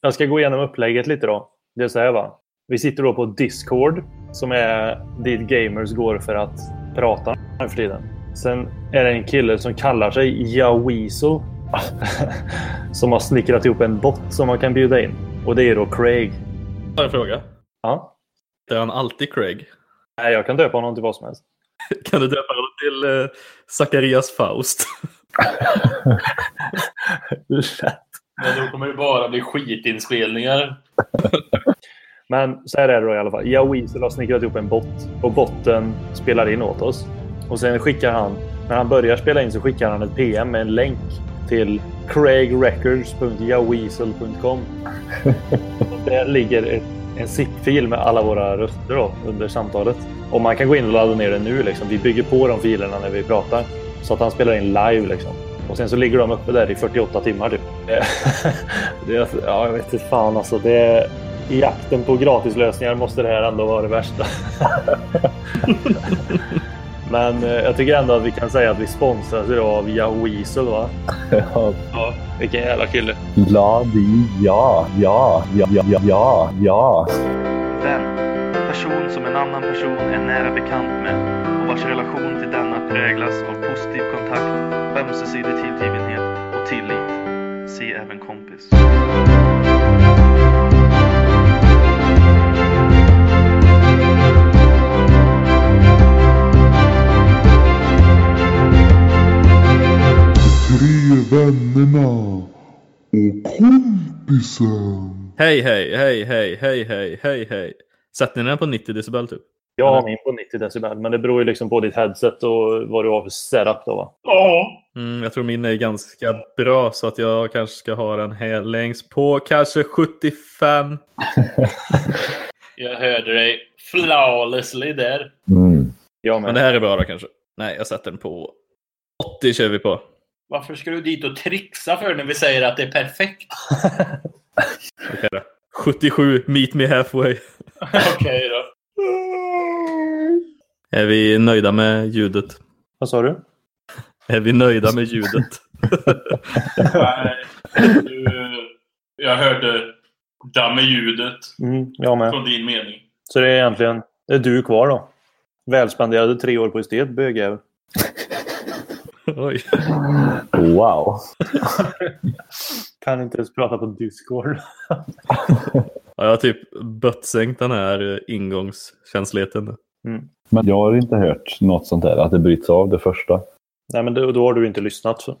Jag ska gå igenom upplägget lite då. Det är så här va. Vi sitter då på Discord som är dit gamers går för att prata nu för tiden. Sen är det en kille som kallar sig Yaweasel. som har snickrat ihop en bot som man kan bjuda in. Och det är då Craig. Jag har en fråga. Ja. Är han alltid Craig? Nej, jag kan döpa honom till vad som helst. Kan du döpa honom till uh, Zacharias Faust? Men då kommer det bara bli skitinspelningar. Men så här är det då i alla fall. Yaweasel har snickrat ihop en bot och botten spelar in åt oss. Och sen skickar han, när han börjar spela in så skickar han ett PM med en länk till craigrecords.yaweasel.com. Där ligger ett, en zip-fil med alla våra röster då, under samtalet. Och man kan gå in och ladda ner den nu. Liksom. Vi bygger på de filerna när vi pratar. Så att han spelar in live. Liksom. Och sen så ligger de uppe där i 48 timmar typ. det, är, ja, jag vet inte fan alltså. Det I jakten på gratislösningar måste det här ändå vara det värsta. Men eh, jag tycker ändå att vi kan säga att vi sponsras idag av Yaweasel va? Ja, Ja, vilken jävla kille. la di ja, ja, ja, ja, ja, ja, ja. Vän. Person som en annan person är nära bekant med och vars relation till denna präglas av positiv kontakt, ömsesidig tillgivenhet och tillit. Se även kompis. Tre vännerna och kompisen. hej, hej, hej, hej, hej, hej, hej, hej. Sätter ni den på 90 decibel typ? Jag har min på 90 decibel, men det beror ju liksom på ditt headset och vad du har för setup då va? Ja. Mm, jag tror min är ganska bra så att jag kanske ska ha den här längst på kanske 75. Jag hörde dig flawlessly där. Mm. Jag Men det här är bra då kanske. Nej, jag sätter den på 80 kör vi på. Varför ska du dit och trixa för när vi säger att det är perfekt? Okej då. 77, meet me halfway. Okej då. Är vi nöjda med ljudet? Vad sa du? Är vi nöjda med ljudet? Nej, jag hörde damme ljudet Mm, jag med. från din mening. Så det är egentligen det är du kvar då. Välspenderade tre år på estet, bögjävel. Oj. Wow. Kan inte ens prata på Discord. Ja, jag har typ böttsänkt den här eh, ingångskänsligheten. Men jag har inte hört något sånt där, att det bryts av det första. Nej, men då, då har du inte lyssnat.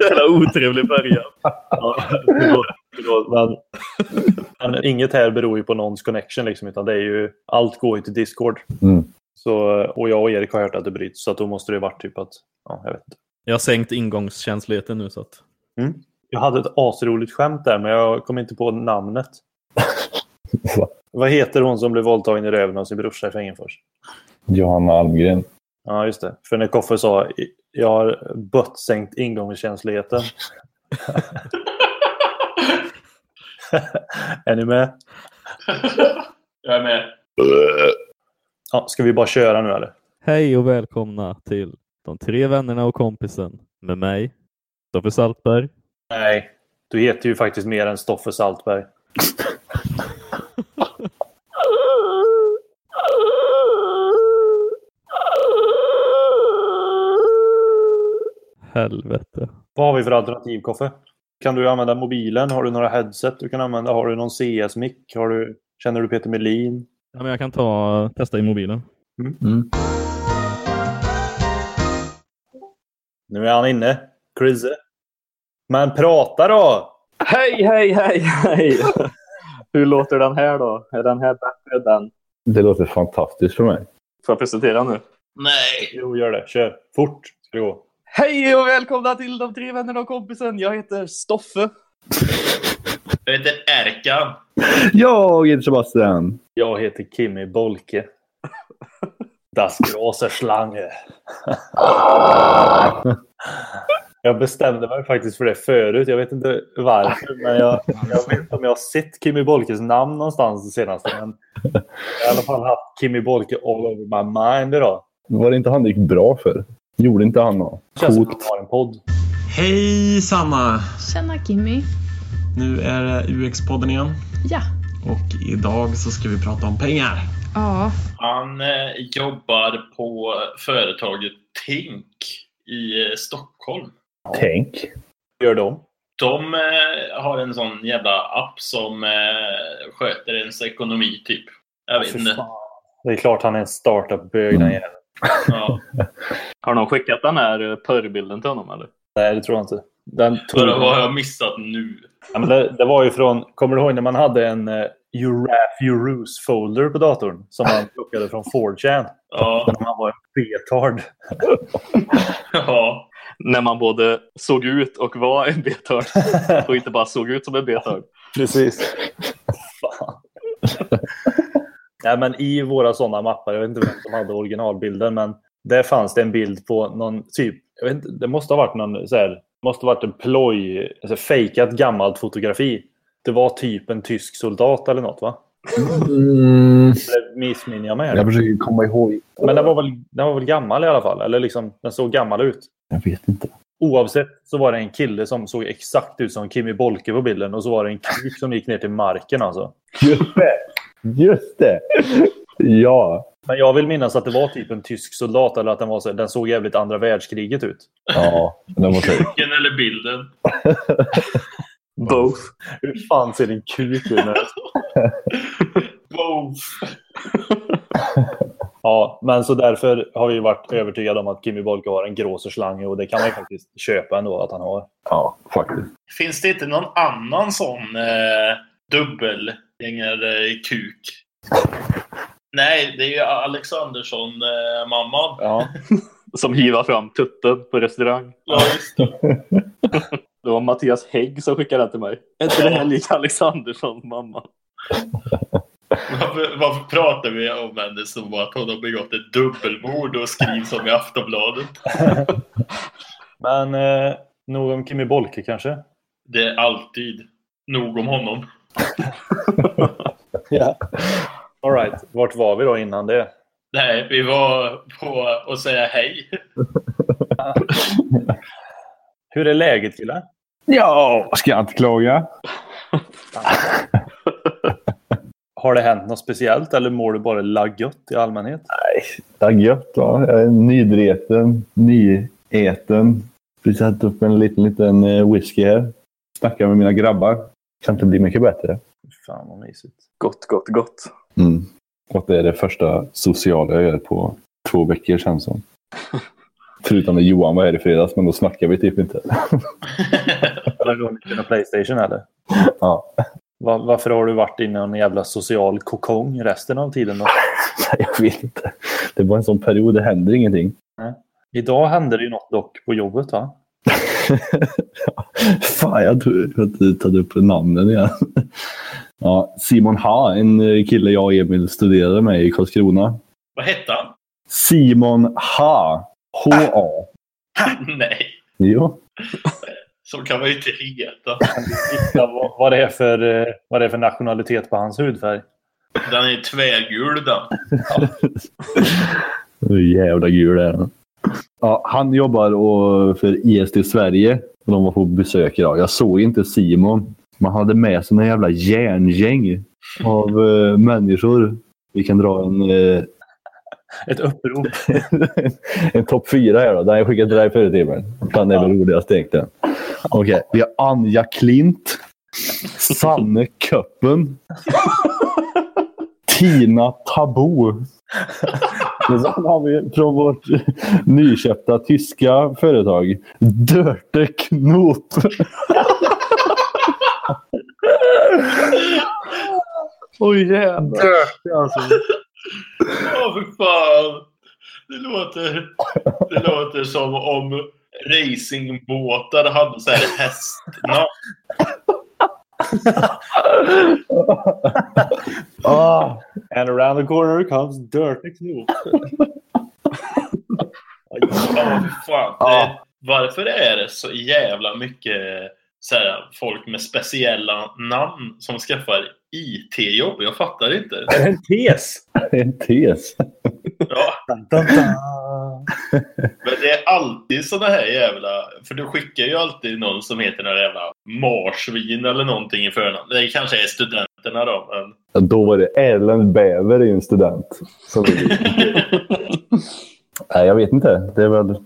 Jävla otrevlig början. Ja, förlåt, förlåt, men, men inget här beror ju på någons connection liksom, utan det är ju, allt går ju till Discord. Mm. Så, och jag och Erik har hört att det bryts, så att då måste det varit typ att, ja, jag vet inte. Jag har sänkt ingångskänsligheten nu så att... Jag hade ett asroligt skämt där, men jag kom inte på namnet. Va? Vad heter hon som blev våldtagen i röven av sin brorsa i Fengenfors? Johanna Almgren. Ja, just det. För när Koffe sa jag har böttsänkt ingångskänsligheten. är ni med? Jag är med. Ja, ska vi bara köra nu eller? Hej och välkomna till De tre vännerna och kompisen med mig, Stoffe Saltberg. Nej, du heter ju faktiskt mer än Stoffe Saltberg. Helvete. Vad har vi för alternativ, Koffe? Kan du använda mobilen? Har du några headset du kan använda? Har du någon CS-mick? Du... Känner du Peter Melin? Ja, men jag kan ta testa i mobilen. Mm. Nu är han inne. Crizze. Men prata då! Hej, hej, hej, hej! Hur låter den här då? Är den här bättre än den? Det låter fantastiskt för mig. Får jag presentera nu? Nej. Jo, gör det. Kör. Fort ska det gå. Hej och välkomna till De tre vännerna och kompisen. Jag heter Stoffe. Jag heter Erkan. Jag heter Sebastian. Jag heter Kimmy Bolke. Das große Schlange. Jag bestämde mig faktiskt för det förut. Jag vet inte varför, men jag, jag vet inte om jag har sett Kimmy Bolkes namn någonstans det senaste. Men jag har i alla fall haft Kimmy Bolke all over my mind idag. Var det inte han det gick bra för? Gjorde inte han något? Känns som att Coolt. han har en podd. Hej Sanna! Tjena Kimmy. Nu är det UX-podden igen. Ja. Och idag så ska vi prata om pengar. Ja. Han eh, jobbar på företaget Tink i eh, Stockholm. Tänk. Gör de? De eh, har en sån jävla app som eh, sköter ens ekonomi typ. Jag vet inte. Det är klart han är en startup-bög den jäveln. Ja. Har de skickat den här eh, porrbilden till honom eller? Nej, det tror jag inte. Den tog... Vad har jag missat nu? Ja, men det, det var ju från, kommer du ihåg när man hade en uh, Uraf Urus folder på datorn som man plockade från 4chan? Ja. När man var en retard. ja. När man både såg ut och var en betörd. och inte bara såg ut som en betörd. Precis. Fan. Nej, men I våra sådana mappar, jag vet inte vem som hade originalbilden, men där fanns det en bild på någon typ, jag vet inte, det måste ha varit någon så här, måste ha varit en ploj, alltså fejkat gammalt fotografi. Det var typ en tysk soldat eller något va? Mm, missminner jag mig? jag försöker komma ihåg. Men den var, väl, den var väl gammal i alla fall? Eller liksom, den såg gammal ut. Jag vet inte. Oavsett så var det en kille som såg exakt ut som Kimmy Bolke på bilden och så var det en kuk som gick ner till marken alltså. Just det! Just det! Ja. Men jag vill minnas att det var typ en tysk soldat eller att den, var så, den såg jävligt andra världskriget ut. Ja, den var säker. Kuken eller bilden? Both. Hur fan ser din kuk ut? när- Wow. Ja, men så därför har vi varit övertygade om att Kimmy Bolke har en gråserslange och det kan man ju faktiskt köpa ändå att han har. Ja, faktiskt. Finns det inte någon annan sån eh, dubbelgängare kuk? Nej, det är ju Alexandersson-mamman. Ja. Som hivar fram tutten på restaurang. Ja, just det. Det var Mattias Hägg som skickade den till mig. Är inte det här lik Alexandersson mamma? Varför, varför pratar vi om henne som att hon har begått ett dubbelmord och skrivs om i Aftonbladet? Men eh, nog om Kimmy Bolke kanske? Det är alltid nog om honom. Ja. All right. Vart var vi då innan det? Nej, vi var på att säga hej. Hur är läget killar? Ja, ska jag inte klaga. Har det hänt något speciellt eller mår du bara laggött i allmänhet? Det är gött va? Jag är nydreten, nyäten. Precis satt upp en liten, liten eh, whisky här. Snackar med mina grabbar. Kan inte bli mycket bättre. Fan vad mysigt. Gott, gott, gott. Mm. Och det är det första sociala jag gör på två veckor känns som. Förutom när Johan var här i fredags, men då snackar vi typ inte. Har du hunnit Playstation eller? Ja. Va- varför har du varit i någon jävla social kokong resten av tiden då? Jag vet inte. Det var en sån period, det händer ingenting. Idag hände det ju något dock på jobbet va? Fan, jag tror har inte tagit upp namnen igen. Ja, Simon Ha, en kille jag och Emil studerade med i Karlskrona. Vad hette han? Simon Ha. H-A. Nej, Jo. så kan man ju inte heta. Vad, vad, det är för, eh, vad det är för nationalitet på hans hudfärg. Den är tvärgul den. Hur jävla gul är han. Ja, han jobbar och för IST Sverige. Och de var på besök idag. Jag såg inte Simon. Man hade med sig en jävla järngäng av eh, människor. Vi kan dra en, eh, Ett upprop. en topp fyra här då. Den jag skickade till dig förut Emil. Den är väl roligast egentligen. Okej, vi har Anja Klint. Sanne Köppen. Tina Tabu. Och sen har vi från vårt nyköpta tyska företag Dörte Knop. Oj jävlar. alltså. Åh, för fan. Det låter, det låter som om racingbåtar hade så här hästnamn. Ah, And around the corner comes Dirty Knop. Fan. Det, varför är det så jävla mycket så här, folk med speciella namn som skaffar IT-jobb? Jag fattar inte. Är det en tes? en tes. Ja, Dun, dun, dun. Men det är alltid såna här jävla... För du skickar ju alltid någon som heter några jävla marsvin eller någonting i förnamn. Det kanske är studenterna då, men... Ja, Då var det Erlend Bäver i en student. Nej, jag vet inte. Det är väl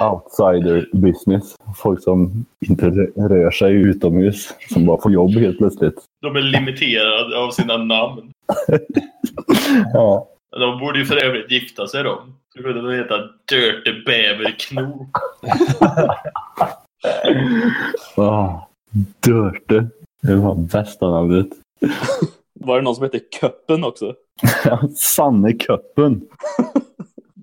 outsider business. Folk som inte rö- rör sig utomhus. Som bara får jobb helt plötsligt. De är limiterade av sina namn. Ja. De borde ju för övrigt gifta sig då. Så kunde de heta Dirty Bäverknop. Ah, Dörte. Det var bästa namnet. Var det någon som hette Köppen också? Sanne Köppen.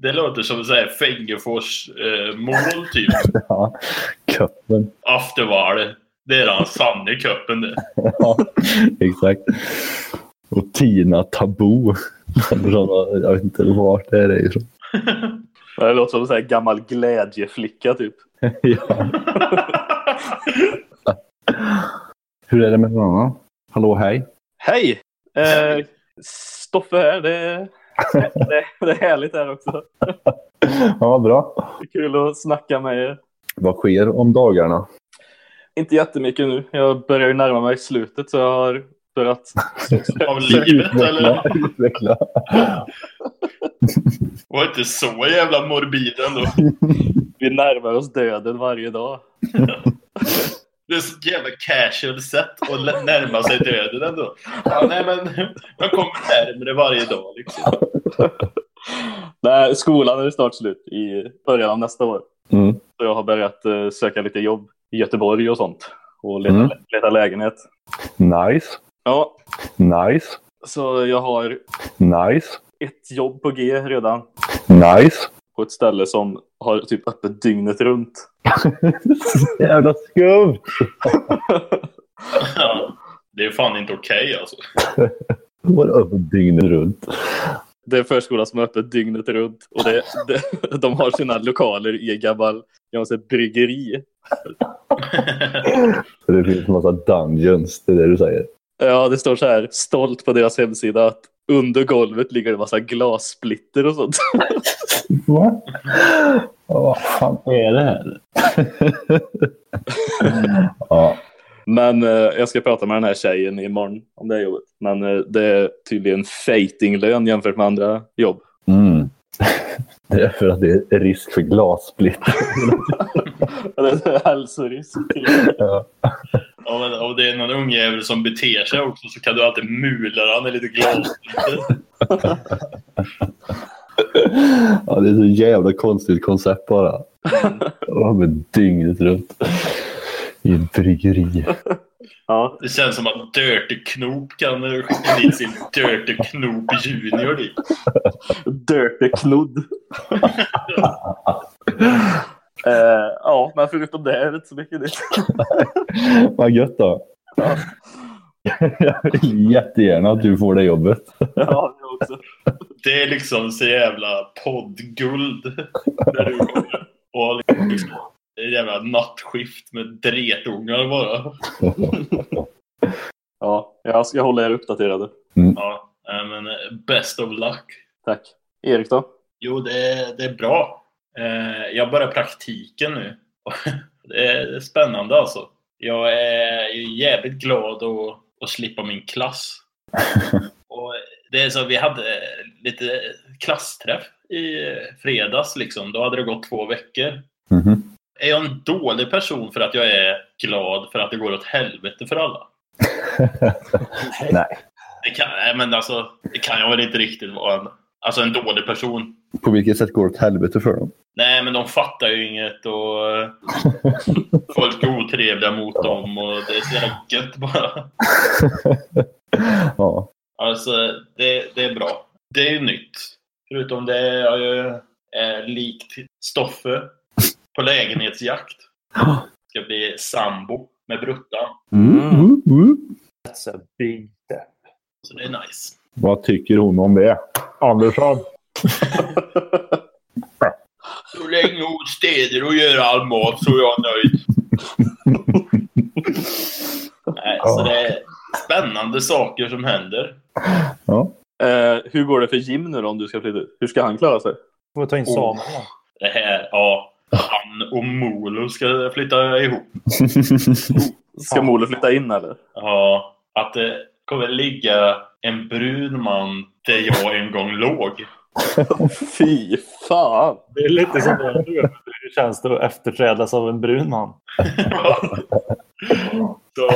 Det låter som så här Fängefors eh, mål typ. Ja, Köppen. Aftervale. Det är den sanne kuppen det. Ja, exakt. Och Tina Tabu. Från- Jag vet inte vart det är det ifrån. Det låter som en sån här gammal glädjeflicka typ. Ja. Hur är det med någon annan? Hallå, hej. Hej! Eh, Stoffe här. Det, det, det är härligt här också. Ja, bra. Kul att snacka med er. Vad sker om dagarna? Inte jättemycket nu. Jag börjar ju närma mig slutet så jag har börjat... Av livet eller? Utveckla. Var inte så jävla morbid ändå. Vi närmar oss döden varje dag. Det är så jävla casual sätt att närma sig döden ändå. Ja, nej men man kommer närmare varje dag liksom. Nej, skolan är snart slut i början av nästa år. Mm. Så jag har börjat eh, söka lite jobb i Göteborg och sånt. Och leta, Mm. leta lägenhet. Nice. Ja, Nice. så jag har Nice. ett jobb på G redan. Nice. På ett ställe som har typ öppet dygnet runt. Jävla skumt. Ja, det är fan inte okej alltså. Var öppet dygnet runt. Det är en förskola som är öppet dygnet runt. Och det, det, de har sina lokaler i en gammal jag måste säga, bryggeri. Så det finns en massa dungeons, det är det du säger. Ja, det står så här stolt på deras hemsida att under golvet ligger det massa glassplitter och sånt. Va? Vad fan är det här? ja. Men eh, jag ska prata med den här tjejen imorgon om det här jobbet. Men eh, det är tydligen fatinglön jämfört med andra jobb. Mm. Det är för att det är risk för glassplitter. Det är hälsorisk. ja. Ja, men om det är någon ungjävel som beter sig också så kan du alltid mula den med lite glas. Ja, det är så jävla konstigt koncept bara. Ja, men dygnet runt. I ett bryggeri. Ja, Det känns som att Dirty Knop kan skicka dit sin Dirty Knop Junior dit. dirty knodd. Eh, ja, men förutom det är det inte så mycket nytt. Vad gött då. Jag vill jättegärna att du får det jobbet. Ja, också. Det är liksom så jävla poddguld. När du kommer och liksom, det är jävla nattskift med dretungar bara. Ja, jag ska hålla er uppdaterade. Ja, eh, men eh, best of luck. Tack. Erik då? Jo, det är, det är bra. Eh, jag börjar praktiken nu. det är spännande alltså. Jag är jävligt glad att, att slippa min klass. Det är så, vi hade lite klassträff i fredags. Liksom. Då hade det gått två veckor. Mhm. Är jag en dålig person för att jag är glad för att det går åt helvete för alla? Nej. Det kan, men alltså, det kan jag väl inte riktigt vara. En, alltså en dålig person. På vilket sätt går det åt helvete för dem? Nej, men de fattar ju inget och eh, folk är otrevliga mot dem och det är så jävla gött bara. ja. Alltså, det, det är bra. Det är ju nytt. Förutom det är jag ju eh, likt Stoffe på lägenhetsjakt. Ska bli sambo med Bruttan. Mm. Mm. That's a big step. Så det är nice. Vad tycker hon om det? Andersson? Så länge hon städar och gör all mat så är jag nöjd. Nej, så det är spännande saker som händer. Ja. Eh, hur går det för Jim nu då om du ska flytta ut? Hur ska han klara sig? Får ta in Oh. Samuel då. Det här, ja. Han och Molo ska flytta ihop. Ska Molo flytta in eller? Ja, att det kommer ligga en brun man där jag en gång låg. Fy fan! Det är lite som det hur känns det att efterträdas av en brun man. Så,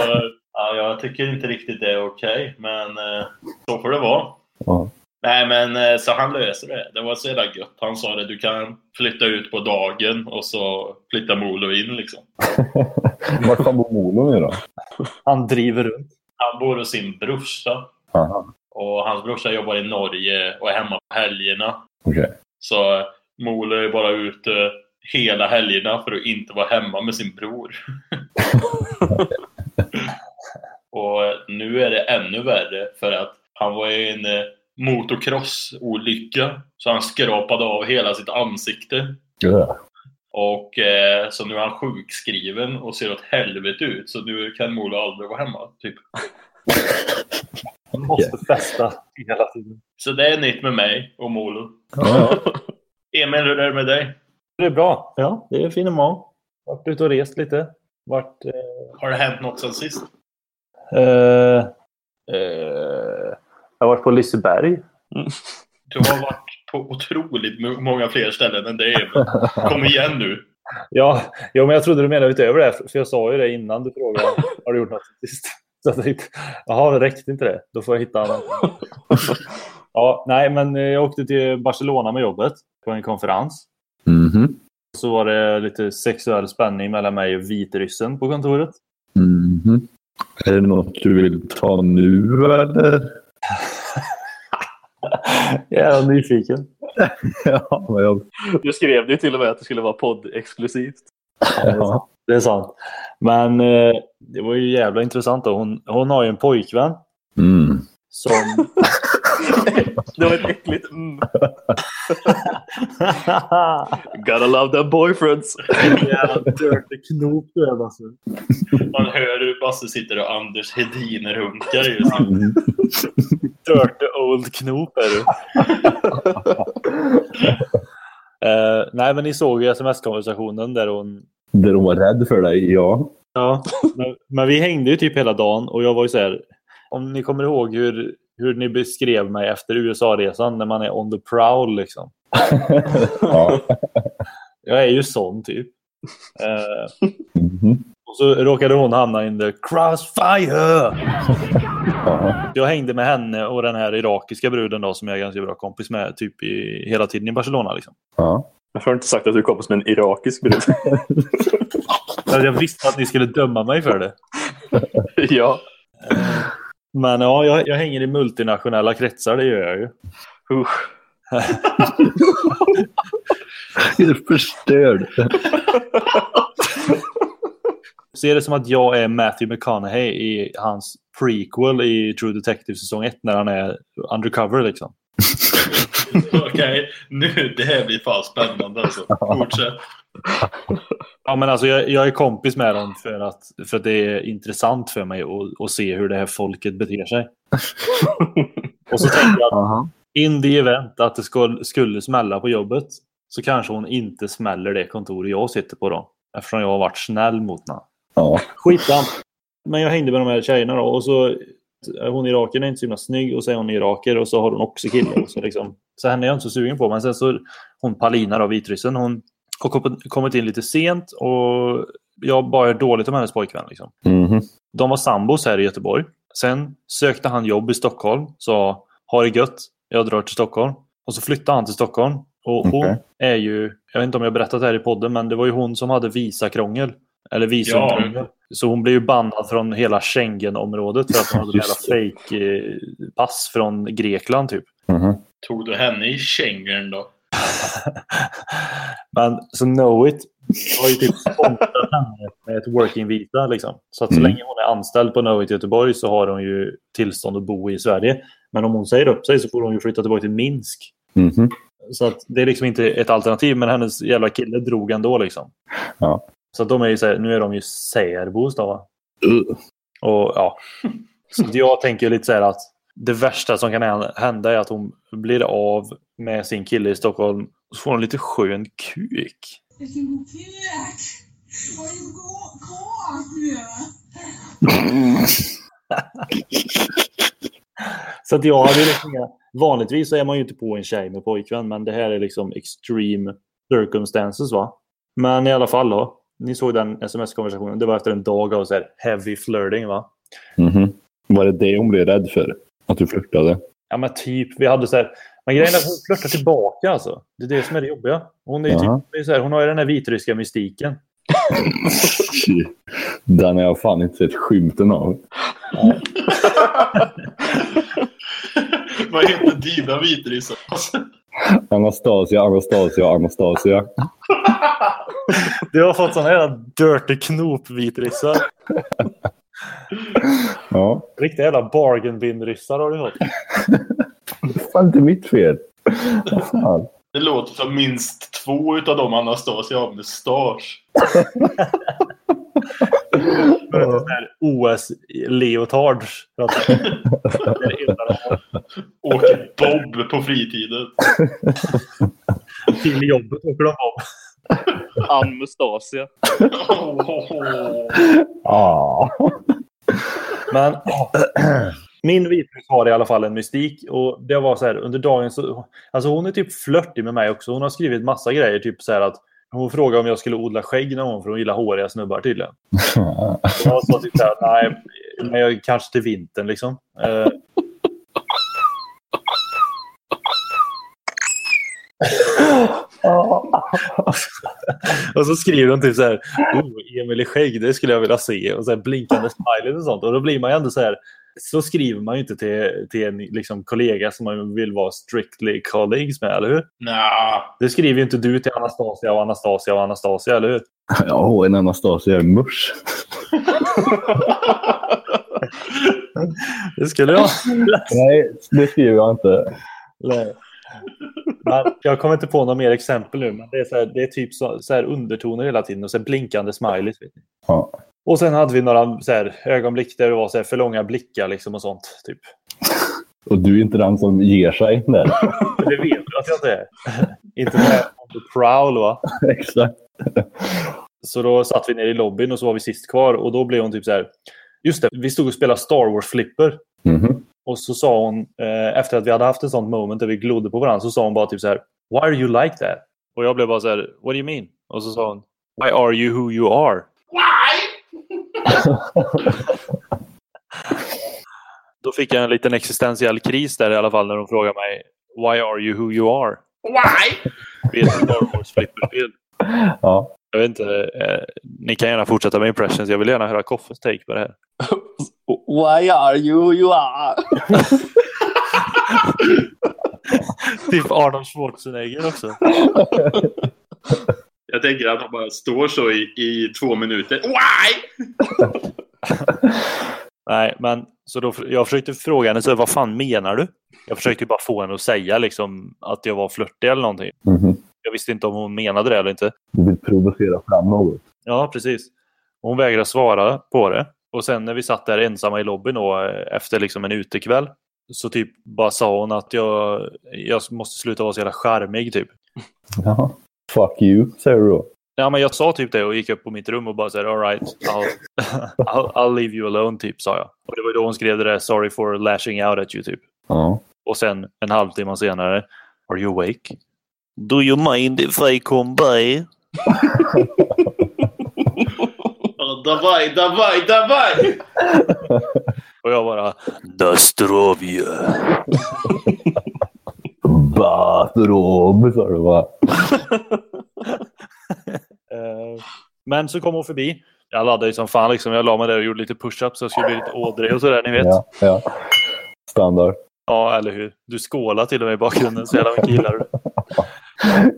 ja, jag tycker inte riktigt det är okej, men eh, så får det vara. Ja. Nej, men eh, så han löser det. Det var så jävla gött. Han sa det, du kan flytta ut på dagen och så flyttar Molo in liksom. Vart fan bor Molo nu då? Han driver runt. Han bor hos sin brorsa. Aha. Och hans brorsa jobbar i Norge och är hemma på helgerna. Okej. Så Molo är bara ute hela helgerna för att inte vara hemma med sin bror. och nu är det ännu värre för att han var i en eh, motocrossolycka. Så han skrapade av hela sitt ansikte. Ja. Och eh, så nu är han sjukskriven och ser åt helvete ut. Så nu kan Molo aldrig vara hemma. Typ. Han måste festa hela tiden. Så det är nytt med mig och Molo. Ja. Emil, hur är det med dig? Det är bra. Ja, det är fin mag. Varit ute och rest lite. Varit... Eh, Har det hänt något sen sist? Eh, eh, jag har varit på Liseberg. Du har varit på otroligt många fler ställen än det. Kom igen nu. Ja, ja, men jag trodde du menade utöver det. För jag sa ju det innan du frågade har du gjort något sist. Så jag tänkte, jaha, räckte inte det? Då får jag hitta annat. Ja, nej, men eh, jag åkte till Barcelona med jobbet på en konferens. Mhm. Så var det lite sexuell spänning mellan mig och vitryssen på kontoret. Mhm. Är det något du vill ta nu eller? Jag är nyfiken. ja, men jag... Du skrev ju till och med att det skulle vara podd-exklusivt. ja. Det är sant. Men eh, det var ju jävla intressant. Då. Hon, hon har ju en pojkvän Mm. som... Det var ett äckligt mm. Gotta love them boyfriends. Jävla dirty knop du är alltså. Man hör hur Basse sitter och Anders Hedin runkar just nu. Mm. Dirty old knop är du. Eh, nej, men ni såg ju sms-konversationen där hon... Där hon var rädd för dig, ja. Ja, men, men vi hängde ju typ hela dagen och jag var ju så här... Om ni kommer ihåg hur, hur ni beskrev mig efter USA-resan när man är on the prowl liksom. ja. Jag är ju sån typ. Eh, Mhm. och så råkade hon hamna in the crossfire. ja. Jag hängde med henne och den här irakiska bruden då som jag är ganska bra kompis med typ i, hela tiden i Barcelona. Liksom. ja. Varför har inte sagt att du är kompis med en irakisk brud? Jag visste att ni skulle döma mig för det. ja. Men ja, jag, jag hänger i multinationella kretsar, det gör jag ju. Usch. Jag är förstörd. Se det som att jag är Matthew McConaughey i hans prequel i True Detective säsong 1 när han är undercover liksom. Okej, nu det här blir fan spännande alltså. Fortsätt. Ja, men alltså jag, jag är kompis med dem för att, för att det är intressant för mig att, att se hur det här folket beter sig. Och så tänker jag att Aha. in the event att det skulle, skulle smälla på jobbet så kanske hon inte smäller det kontor jag sitter på då. Eftersom jag har varit snäll mot henne. Ja. Skitsamma. Men jag hängde med de här tjejerna då och så hon iraken är inte så himla snygg och så är hon iraker och så har hon också kille. Så, liksom, så henne är jag inte så sugen på. Men sen så hon Palina då, vitryssen, hon har kommit- in lite sent och jag bara är dåligt om hennes pojkvän. Liksom. Mhm. De var sambos här i Göteborg. Sen sökte han jobb i Stockholm. Sa ha det gött, jag drar till Stockholm. Och så flyttade han till Stockholm. Och hon Okej. är ju, jag vet inte om jag berättat det här i podden, men det var ju hon som hade visakrångel. Eller visumkrångel. Så hon blev ju bannad från hela Schengen-området för att hon hade jävla fake-pass från Grekland typ. Mhm. Tog du henne i Schengen då? Men så Know It har ju typ sponsrat henne med ett working visa. Liksom. Så att så Mm. länge hon är anställd på Know It i Göteborg så har hon ju tillstånd att bo i Sverige. Men om hon säger upp sig så får hon ju flytta tillbaka till Minsk. Mhm. Så att det är liksom inte ett alternativ, men hennes jävla kille drog ändå. Liksom. Ja. Så att de är ju här, nu är de ju särbos då. Va? Uh. Och, ja. Så jag tänker lite så här att det värsta som kan hända är att hon blir av med sin kille i Stockholm Så får hon lite skön kuk. Vilken kuk! Vad är kåt nu? Så att jag hade liksom inga... Vanligtvis så är man ju inte på en tjej med pojkvän, men det här är liksom extreme circumstances va? Men i alla fall då. Ni såg den sms-konversationen. Det var efter en dag av så här heavy flirting va? Mhm. Var det det hon blev rädd för? Att du flörtade? Ja men typ. Vi hade så här... Men grejen är att hon flörtar tillbaka alltså. Det är det som är det jobbiga. Hon, är ju Jaha. typ, så här, hon har ju den här vitryska mystiken. Den har jag fan inte sett skymten av. Vad heter dina vitryssar? Anastasia, Anastasia, Anastasia. Du har fått såna här dirty knop-vitryssar. Ja. Riktiga jävla bargain bin-ryssar har du fått. Det är fan inte mitt fel. Fan. Det låter som minst två utav dem Anastasia har mustasch. OS-leotards. Åker bob på fritiden. Till jobbet åker de av. Anastasia. Ja. Men min vitryss har i alla fall en mystik. Och det var så här under dagen så... Alltså hon är typ flörtig med mig också. Hon har skrivit massa grejer. Typ så här att hon frågade om jag skulle odla skägg någon gång för hon gillar håriga snubbar tydligen. Jag sa typ så här, nej, men jag, kanske till vintern liksom. Eh, och så skriver hon typ så här, oh, Emil i skägg, det skulle jag vilja se. Och så här blinkande smiley och sånt. Och då blir man ju ändå så här, så skriver man ju inte till, till en liksom, kollega som man vill vara strictly colleagues med, eller hur? Nja, Det skriver ju inte du till Anastasia och Anastasia och Anastasia, eller hur? Ja, en Anastasia är musch. Det skulle jag. Nej, det skriver jag inte. Nej. Men jag kommer inte på några mer exempel nu, men det är, så här, det är typ så, så här undertoner hela tiden och så här blinkande smileys. Vet ni. Ja. Och sen hade vi några så här, ögonblick där det var så här, för långa blickar liksom och sånt. Typ. Och du är inte den som ger sig där. Det vet du att jag inte är. inte med on the prowl va? Exakt. Så då satt vi nere i lobbyn och så var vi sist kvar och då blev hon typ så här. Just det, vi stod och spelade Star Wars-flipper. Och så sa hon, eh, efter att vi hade haft ett sånt moment där vi glodde på varandra, så sa hon bara typ så här. Why are you like that? Och jag blev bara så här, what do you mean? Och så sa hon, why are you who you are? Då fick jag en liten existentiell kris där i alla fall när de frågade mig, why are you who you are? why? Vid ett Star Wars flipperspel. Ja. Jag vet inte, eh, ni kan gärna fortsätta med impressions. Jag vill gärna höra Koffes take på det här. Why are you who you are? typ Arnold Schwarzenegger också. Jag tänker att han bara står så i, i två minuter. Why? Nej, men så då, jag försökte fråga henne, så, vad fan menar du? Jag försökte bara få henne att säga liksom, att jag var flörtig eller någonting. Mhm. Jag visste inte om hon menade det eller inte. Du vill provocera fram något. Ja, precis. Hon vägrade svara på det. Och sen när vi satt där ensamma i lobbyn då, efter liksom en utekväll så typ bara sa hon att jag, jag måste sluta vara så jävla charmig typ. Jaha. Fuck you, säger du då. Ja, men jag sa typ det och gick upp på mitt rum och bara så all right, I'll, I'll, I'll leave you alone typ sa jag. Och det var då hon skrev det där sorry for lashing out at you typ. Ja. Och sen en halvtimme senare, are you awake? Do you mind if I come by? Ja, Давай, давай, давай! Och jag bara, Nastrovje. Bathroom, sa du va? Eh, Men så kom hon förbi. Jag laddade ju som fan liksom. Jag la mig där och gjorde lite push-ups så jag skulle bli lite ådrig och sådär, ni vet. Ja, ja. Standard. Ja, eller hur? Du skålar till och med i bakgrunden så jävla mycket gillar du.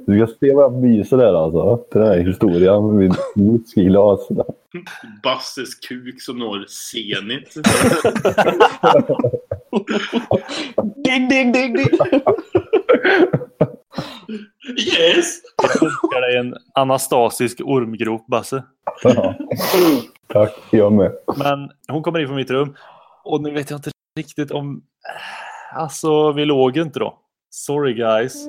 du ska se vad jag myser där alltså. Den här historien med whiskyglas. Basses kuk som når Zenit. Ding, ding, ding, ding. Yes! Jag önskar dig en anastasisk ormgrop, Basse. Ja. Tack, jag med. Men hon kommer in på mitt rum och nu vet jag inte riktigt om... Alltså, vi låg inte då. Sorry guys.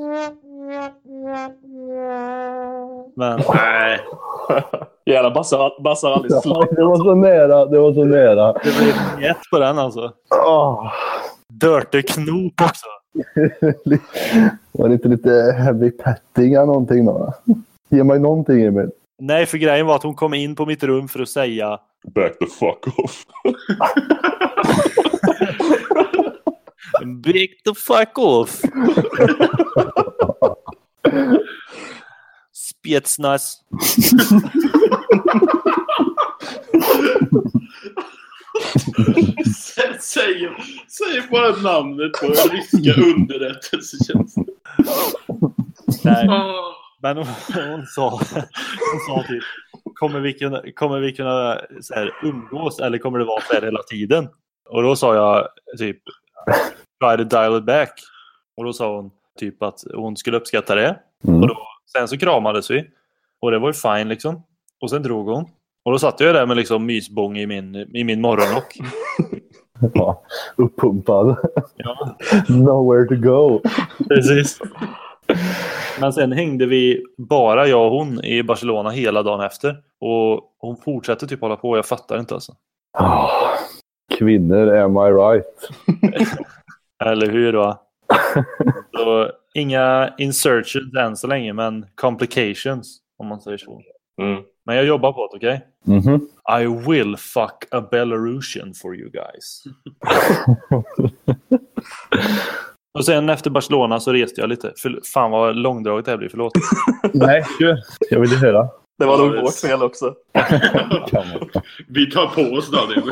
Men Nej. Jävlar, Basse har- Basse har aldrig slagit. det var så nära. Det var så nära. det blir ett på den alltså. Åh. Dirty knop också. Var det inte lite heavy petting eller någonting då? Ge mig någonting Emil. Nej, för grejen var att hon kom in på mitt rum för att säga Back the fuck off. Big the fuck off. Spetsnaz. Sä- Säg, säg bara namnet på den ryska underrättelsetjänsten. Nej, men hon, hon, sa, hon sa typ Kommer vi kunna, kommer vi kunna så här, umgås eller kommer det vara så här hela tiden? Och då sa jag typ Try to dial it back. Och då sa hon typ att hon skulle uppskatta det. Mm. Och då, sen så kramades vi. Och det var ju fine liksom. Och sen drog hon. Och då satt jag där med liksom mysbång i min, i min morgonrock. Ja, uppumpad. Ja, Nowhere to go. precis. Men sen hängde vi bara jag och hon i Barcelona hela dagen efter. Och hon fortsatte typ hålla på. Jag fattar inte alltså. Ah, Kvinnor, am I right? Eller hur va? Så, inga insertions än så länge, men complications om man säger så. Mm. Men jag jobbar på det, okej? Mhm. I will fuck a Belarusian for you guys. Och sen efter Barcelona så reste jag lite. För, fan vad långdraget det här blir, förlåt. Nej, kör. Jag vill höra. Det var nog vårt fel också. Vi tar på oss då nu.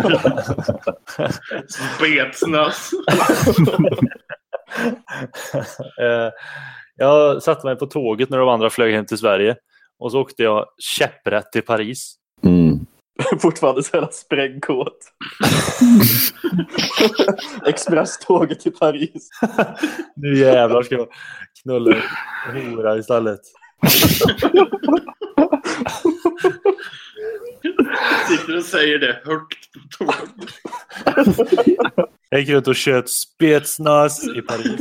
Spetsnaz. Eh, jag satte mig på tåget när de andra flög hem till Sverige. Och så åkte jag käpprätt till Paris. Mm. Fortfarande så jävla sprängkåt. Expresståget till Paris. Nu jävlar ska jag knulla hora istället. Sitter och säger det högt på tåget. Jag gick runt och sköt spetsnaz i Paris.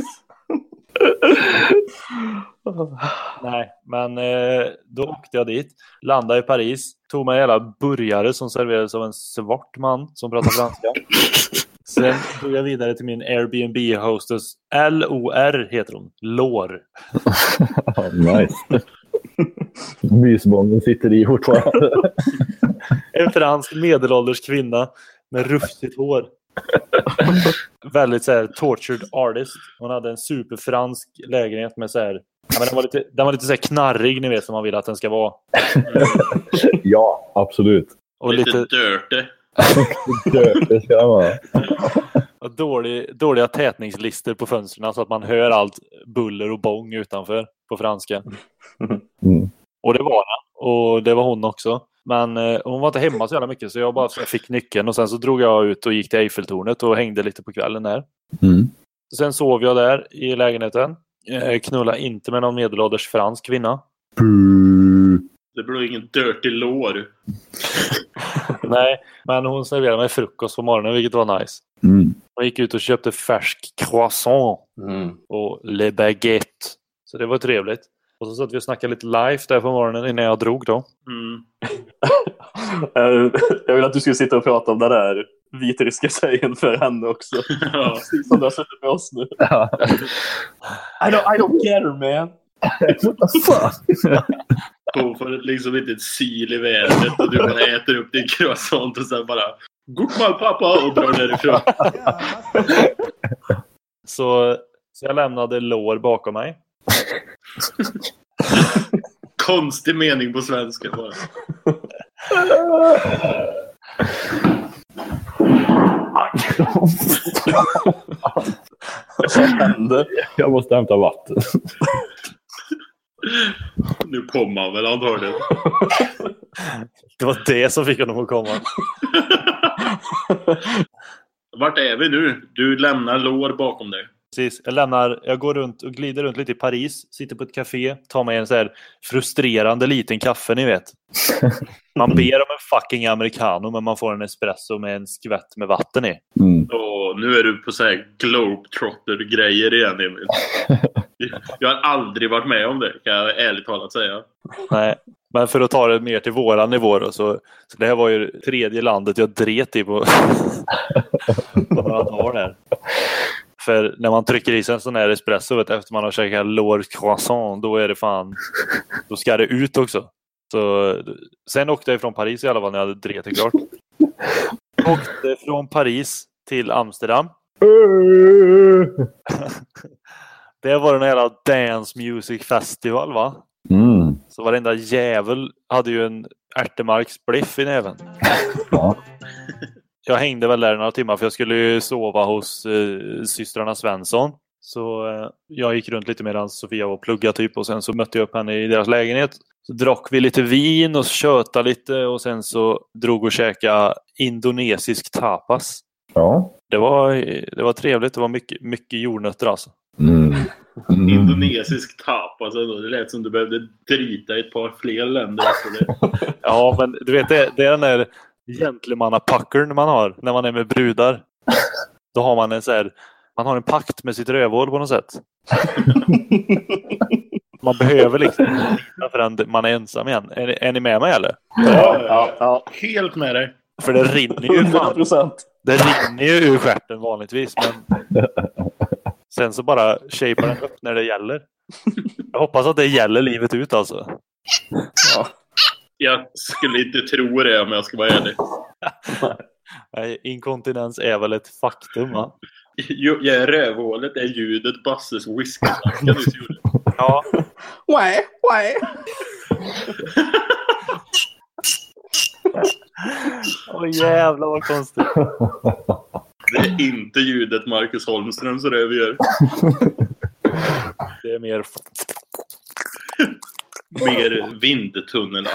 Nej, men eh, då åkte jag dit. Landade i Paris. Tog mig jävla burgare som serverades av en svart man som pratar franska. Sen tog jag vidare till min Airbnb-hostess. LOR heter hon. Lår. Nice. Mysbången sitter i fortfarande. En fransk medelålders kvinna med rufsigt hår. Väldigt så här, tortured artist. Hon hade en superfransk lägenhet med så här, ja, men den var lite, den var lite så här knarrig, ni vet som man vill att den ska vara. Ja, absolut. Och Lite lite dirty. Det ska jag vara. och dålig, dåliga tätningslister på fönstren så att man hör allt buller och bång utanför på franska. Mm. Och det var den. Och det var hon också. Men eh, hon var inte hemma så jävla mycket så jag bara fick nyckeln och sen så drog jag ut och gick till Eiffeltornet och hängde lite på kvällen där. Mm. Sen sov jag där i lägenheten. Eh, Knulla inte med någon medelålders fransk kvinna. Buh. Det blir ingen dirty lår. Nej, men hon serverade mig frukost på morgonen vilket var nice. Mm. Hon gick ut och köpte färsk croissant Mm. och le baguette. Så det var trevligt. Och så satt vi och snackade lite live där på morgonen innan jag drog då. Mm. Jag vill att du skulle sitta och prata om den där vitryska tjejen för henne också. Ja. Som du har suttit med oss nu. Ja. I don't, I don't get her man. Hon får liksom inte ett sil i vädret och du bara äter upp din croissant och sen bara Gutmal pappa och drar därifrån. Så, så jag lämnade lår bakom mig. Konstig mening på svenska bara. Vad hände? Jag måste hämta vatten. Nu kommer han väl antagligen. Det var det som fick honom att komma. Vart är vi nu? Du lämnar lår bakom dig. Precis. Jag, lämnar, jag går runt och glider runt lite i Paris, sitter på ett café, tar mig en så här frustrerande liten kaffe, ni vet. Man ber om en fucking americano, men man får en espresso med en skvätt med vatten i. Mm. Och nu är du på så här globetrotter-grejer igen Emil. Jag har aldrig varit med om det, kan jag ärligt talat säga. Nej, men för att ta det mer till våran nivå då, så, så det här var ju tredje landet jag dret i på, på några dagar där. För när man trycker i sig en sån här espresso vet, efter man har käkat Lourdes croissant, då är det fan, då ska det ut också. Så, sen åkte jag från Paris i alla fall när jag hade dretit klart. Åkte från Paris till Amsterdam. Det var den jävla Dance Music Festival va? Mm. Så varenda jävel hade ju en ärtemarksbliff i näven. Ja. Jag hängde väl där några timmar för jag skulle ju sova hos eh, systrarna Svensson. Så eh, jag gick runt lite medan Sofia var och plugga typ och sen så mötte jag upp henne i deras lägenhet. Så drack vi lite vin och tjötade lite och sen så drog och käka indonesisk tapas. Ja. Det var, det var trevligt. Det var mycket, mycket jordnötter alltså. Mm. Mm. Indonesisk tapas. Alltså. Det lät som du behövde drita i ett par fler länder det. Ja, men du vet, det, det är den där gentlemannapuckern man har när man är med brudar. Då har man en så här, man har en pakt med sitt rövhål på något sätt. Man behöver liksom förrän man är ensam igen. Är, ni- är ni med mig eller? Ja, ja, ja. Helt med dig. För det rinner ju, 100 fan, procent. det rinner ju ur stjärten vanligtvis. Men sen så bara shapar den upp när det gäller. Jag hoppas att det gäller livet ut alltså. Jag skulle inte tro det om jag ska vara ärlig. Nej, Inkontinens är väl ett faktum va? Jo, ja, rövhålet är ljudet Basses whiskyflaska nyss gjorde. Ja. Why? Why? Åh jävlar vad konstigt. Det är inte ljudet Marcus Holmströms röv gör. Det är mer... Mer vindtunnlar.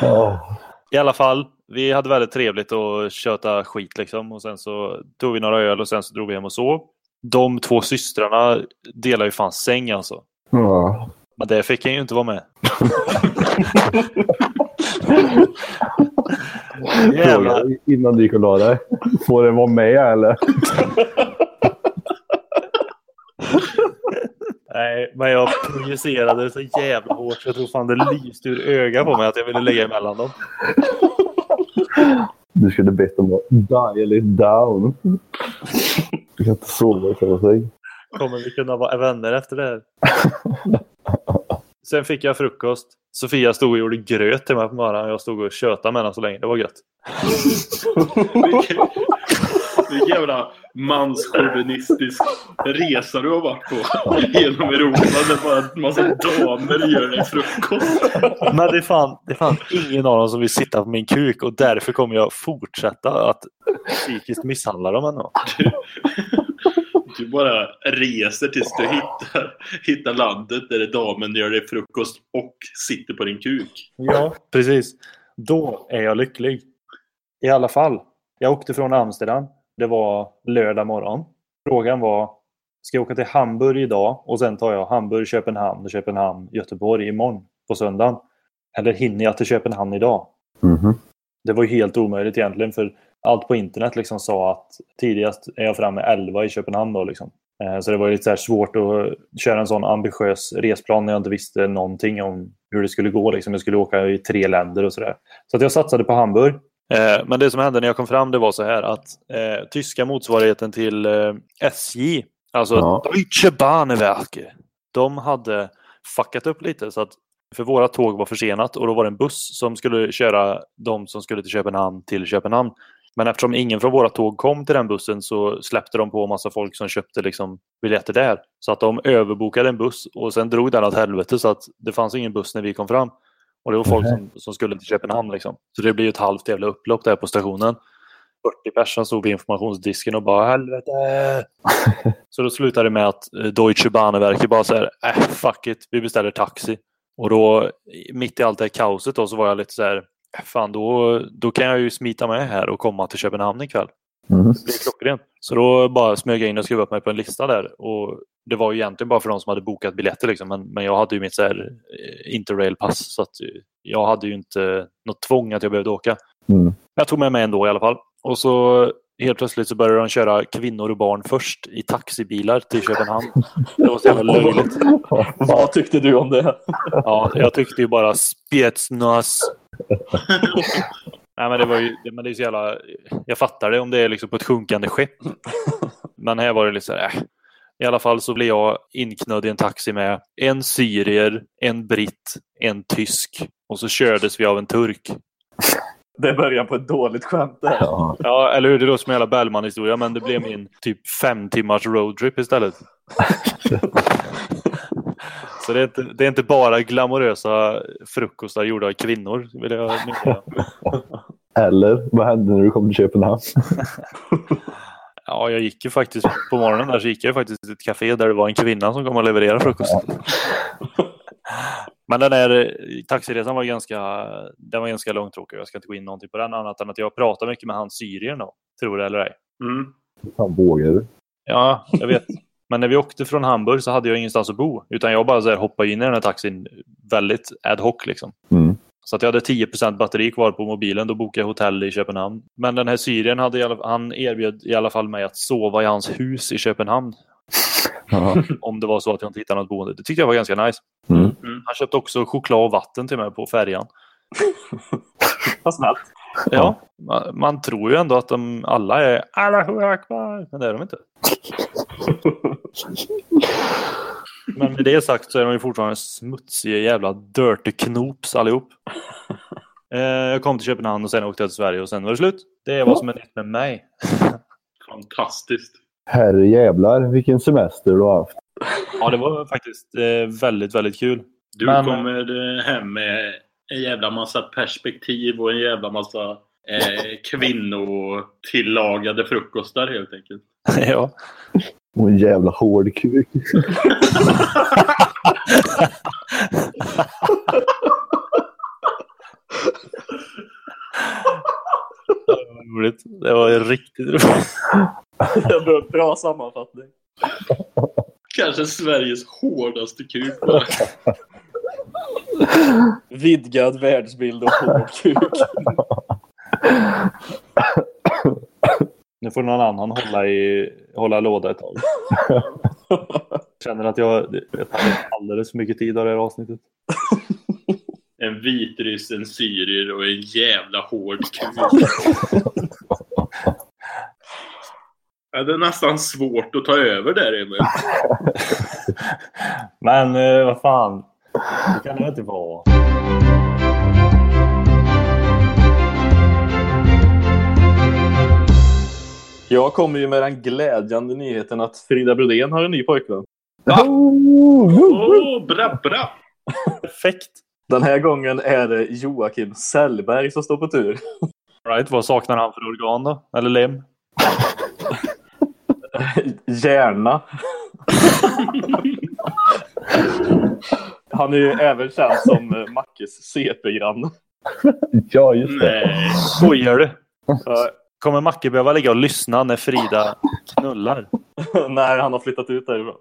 Ja. I alla fall, vi hade väldigt trevligt och köta skit liksom. Och sen så tog vi några öl och sen så drog vi hem och sov. De två systrarna delar ju fan säng alltså. Ja. Men det fick jag ju inte vara med. Jävlar. Innan du gick och la dig. Får det vara med eller? Nej, men jag projicerade så jävla hårt så jag tror fan det lyste ur ögat på mig att jag ville lägga emellan dem. Du skulle bett dem att dial it down. Du kan inte sova i säng. Kommer vi kunna vara vänner efter det här? Sen fick jag frukost. Sofia stod och gjorde gröt till mig på morgonen. Jag stod och tjötade med henne så länge. Det var gött. Vilken, vilken jävla manschauvinistisk resa du har varit på genom Europa. Där bara en massa damer gör dig frukost. Men det är, fan, det är fan ingen av dem som vill sitta på min kuk och därför kommer jag fortsätta att psykiskt misshandla dem ändå. Du bara reser tills du hittar, hittar landet där damen gör dig frukost och sitter på din kuk. Ja, precis. Då är jag lycklig. I alla fall, jag åkte från Amsterdam. Det var lördag morgon. Frågan var, ska jag åka till Hamburg idag och sen tar jag Hamburg, Köpenhamn och Köpenhamn, Göteborg imorgon på söndagen? Eller hinner jag till Köpenhamn idag? Mhm. Det var ju helt omöjligt egentligen för allt på internet liksom sa att tidigast är jag framme 11 i Köpenhamn då liksom. Eh, Så det var lite så här svårt att köra en sån ambitiös resplan när jag inte visste någonting om hur det skulle gå. Liksom. Jag skulle åka i tre länder och sådär. Så att jag satsade på Hamburg. Eh, Men det som hände när jag kom fram det var så här att eh, tyska motsvarigheten till eh, SJ, alltså Ja. Deutsche Bahnwerke, de hade fuckat upp lite så att för våra tåg var försenat och då var det en buss som skulle köra de som skulle till Köpenhamn till Köpenhamn. Men eftersom ingen från våra tåg kom till den bussen så släppte de på massa folk som köpte liksom biljetter där. Så att de överbokade en buss och sen drog den åt helvete så att det fanns ingen buss när vi kom fram. Och det var folk som, som skulle till Köpenhamn. Liksom. Så det blev ett halvt jävla upplopp där på stationen. 40 personer stod vid informationsdisken och bara helvete. så då slutade det med att eh, Deutsche Bahnwerke bara här, äh, fuck it, vi beställer taxi. Och då mitt i allt det här kaoset då så var jag lite så här, "Äh, fan då, då kan jag ju smita med här och komma till Köpenhamn ikväll. Mhm. Det blir klockrent. Så då bara smög jag in och skrev upp mig på en lista där. Och det var ju egentligen bara för de som hade bokat biljetter. Liksom. Men, men jag hade ju mitt så här, eh, interrail-pass så att eh, jag hade ju inte något tvång att jag behövde åka. Mm. Jag tog med mig ändå i alla fall. Och så helt plötsligt så började de köra kvinnor och barn först i taxibilar till Köpenhamn. Det var så jävla löjligt. Vad tyckte du om det? Ja, jag tyckte ju bara spetsnas. Nej, men det var ju men det är så jävla... Jag fattar det om det är liksom på ett sjunkande skepp. Men här var det lite så här, äh. I alla fall så blev jag inknödd i en taxi med en syrier, en britt, en tysk. Och så kördes vi av en turk. Det börjar på ett dåligt skämt där. Ja. Ja, eller hur? Det låter som en jävla Bellman-historia, men det blev min typ fem timmars roadtrip istället. Så det är, inte, det är inte bara glamorösa frukostar gjorda av kvinnor, vill jag meddela. Eller vad hände när du kom till Köpenhamn? Ja, jag gick ju faktiskt på morgonen där så gick jag faktiskt till ett café där det var en kvinna som kom och levererade frukost. Men den där eh, taxiresan var ganska, den var ganska långtråkig. Jag ska inte gå in någonting på den annat än att jag pratade mycket med han syrien då, tror det eller ej. Mm. Fan vågar du? Ja, jag vet. Men när vi åkte från Hamburg så hade jag ingenstans att bo. Utan jag bara så här hoppade in i den här taxin väldigt ad hoc liksom. Mm. Så att jag hade 10% batteri kvar på mobilen. Då bokade jag hotell i Köpenhamn. Men den här syrien hade han erbjöd i alla fall mig att sova i hans hus i Köpenhamn. Om det var så att jag inte hittade något boende. Det tyckte jag var ganska nice. Mm. Han köpte också choklad och vatten till mig på färjan. Vad snällt. Ja, man, man tror ju ändå att de alla är Allahu Akbar, men det är de inte. Men med det sagt så är de ju fortfarande smutsiga jävla dirty knops allihop. Eh, jag kom till Köpenhamn och sen åkte jag till Sverige och sen var det slut. Det är vad som är nytt med mig. Fantastiskt. Herre jävlar vilken semester du har haft. Ja, det var faktiskt eh, väldigt, väldigt kul. Du Men- kommer eh, hem med en jävla massa perspektiv och en jävla massa eh, kvinnotillagade frukostar helt enkelt. ja. Och en jävla hård kuk. Det var roligt. Det var riktigt roligt. Det var en bra sammanfattning. Kanske Sveriges hårdaste kuk. Vidgad världsbild och hård kuk. Nu får någon annan hålla, i, hålla låda ett tag. Känner att jag, jag tar alldeles för mycket tid av det här avsnittet. En vitryss, en syrier och en jävla hård kuk. Ja, det är nästan svårt att ta över där, Emil. Men eh, vad fan. Det kan det inte vara. Jag kommer ju med den glädjande nyheten att Frida Brodén har en ny pojkvän. Åh, oh, bra, bra! Perfekt. Den här gången är det Joakim Sellberg som står på tur. Right, vad saknar han för organ då? Eller lem? Hjärna. Han är ju även känd som eh, Mackes CP-granne. Ja, just det. Nej. Skojar du? Kommer Macke behöva ligga och lyssna när Frida knullar? Nej, han har flyttat ut därifrån.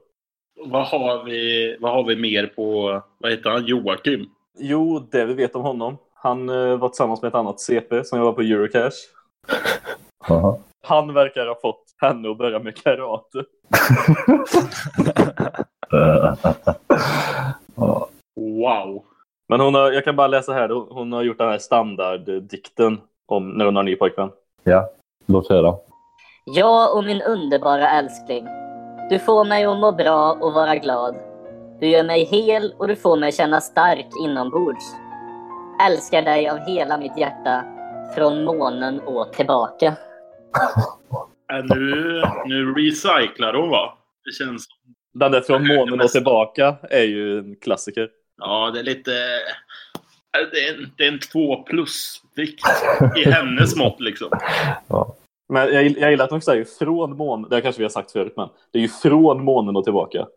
Vad har, vi, vad har vi mer på, vad heter han, Joakim? Jo, det vi vet om honom. Han eh, var tillsammans med ett annat CP som jobbar på Eurocash. Han verkar ha fått henne att börja med karate. Wow! Men hon har, jag kan bara läsa här. Hon har gjort den här standarddikten om när hon har ny pojkvän. ja, låt höra. Jag och min underbara älskling. Du får mig att må bra och vara glad. Du gör mig hel och du får mig känna stark inombords. Älskar dig av hela mitt hjärta. Från månen och tillbaka. Äh, nu, nu recyclar hon va? Det känns som... Den där från månen och tillbaka är ju en klassiker. Ja, det är lite... äh, Det är en, det är en två plus-vikt i hennes mått liksom. Men jag, jag gillar att hon säger från månen. Det kanske vi har sagt förut, men det är ju från månen och tillbaka.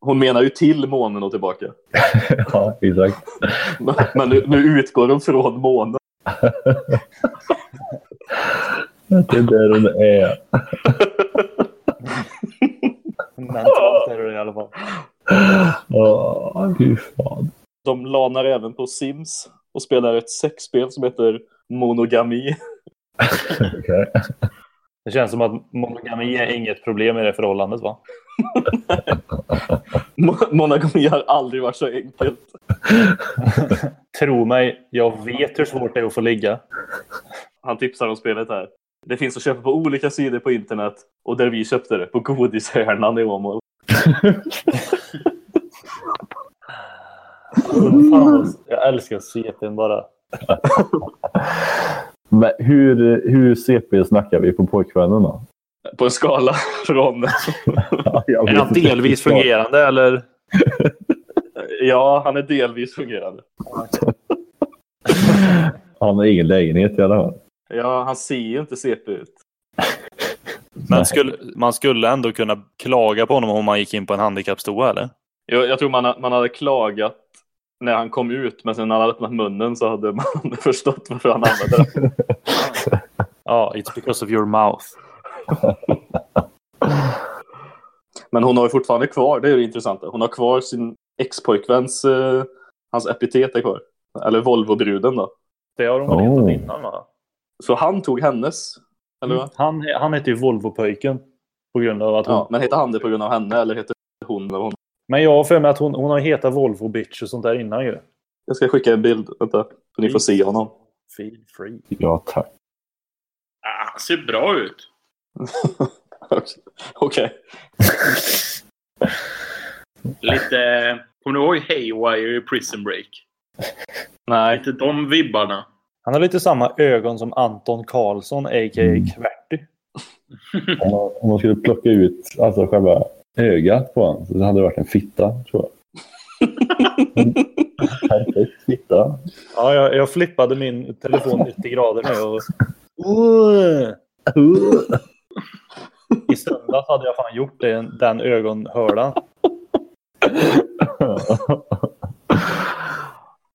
Hon menar ju till månen och tillbaka. Ja, exakt. Men, men nu, nu utgår hon från månen. Det är där hon är. Mentalt är det i alla fall. Ja, fy fan. De lanar även på Sims och spelar ett sexspel som heter Monogami. Okej. Det känns som att monogami är inget problem i det förhållandet va? Mo- Monogami har aldrig varit så enkelt. Tro mig, jag vet hur svårt det är att få ligga. Han tipsar om spelet här. Det finns att köpa på olika sidor på internet och där vi köpte det, på Godishörnan i Åmål. Fan, jag älskar CPn bara. Men hur, hur CP snackar vi på pojkvännen då? På en skala från... Jag Är han delvis fungerande eller? Ja, han är delvis fungerande. Han har ingen lägenhet i alla fall. Ja, han ser ju inte CP ut. Men skulle, man skulle ändå kunna klaga på honom om man gick in på en handikappstoa eller? Jag, jag tror man, man hade klagat när han kom ut, men sen när han hade öppnat munnen så hade man förstått varför han använde det. Ja, it's because of your mouth. Men hon har ju fortfarande kvar, det är det intressanta. Hon har kvar sin ex-pojkväns, eh, hans epitet är kvar. Eller Volvo-bruden då. Det har de Oh. vetat innan va? Så han tog hennes, eller Mm. Han, han heter ju Volvo-pojken. På grund av att hon... Ja, men heter han det på grund av henne eller heter hon eller hon? Men jag har för mig att hon, hon har hetat Volvo-bitch och sånt där innan ju. Jag ska skicka en bild, vänta, så ni får se honom. Feel free. Ja, tack. Ah, han ser bra ut. Okej. Lite... Kommer du ihåg Haywire i Prison Break? Nej. Lite de vibbarna. Han har lite samma ögon som Anton Karlsson, a.k.a. Mm. Kverty. Om man, om man skulle plocka ut alltså själva ögat på honom så hade det varit en fitta, tror jag. Perfekt fitta. Ja, jag, jag flippade min telefon 90 grader nu och... I söndags hade jag fan gjort det, den ögonhördan.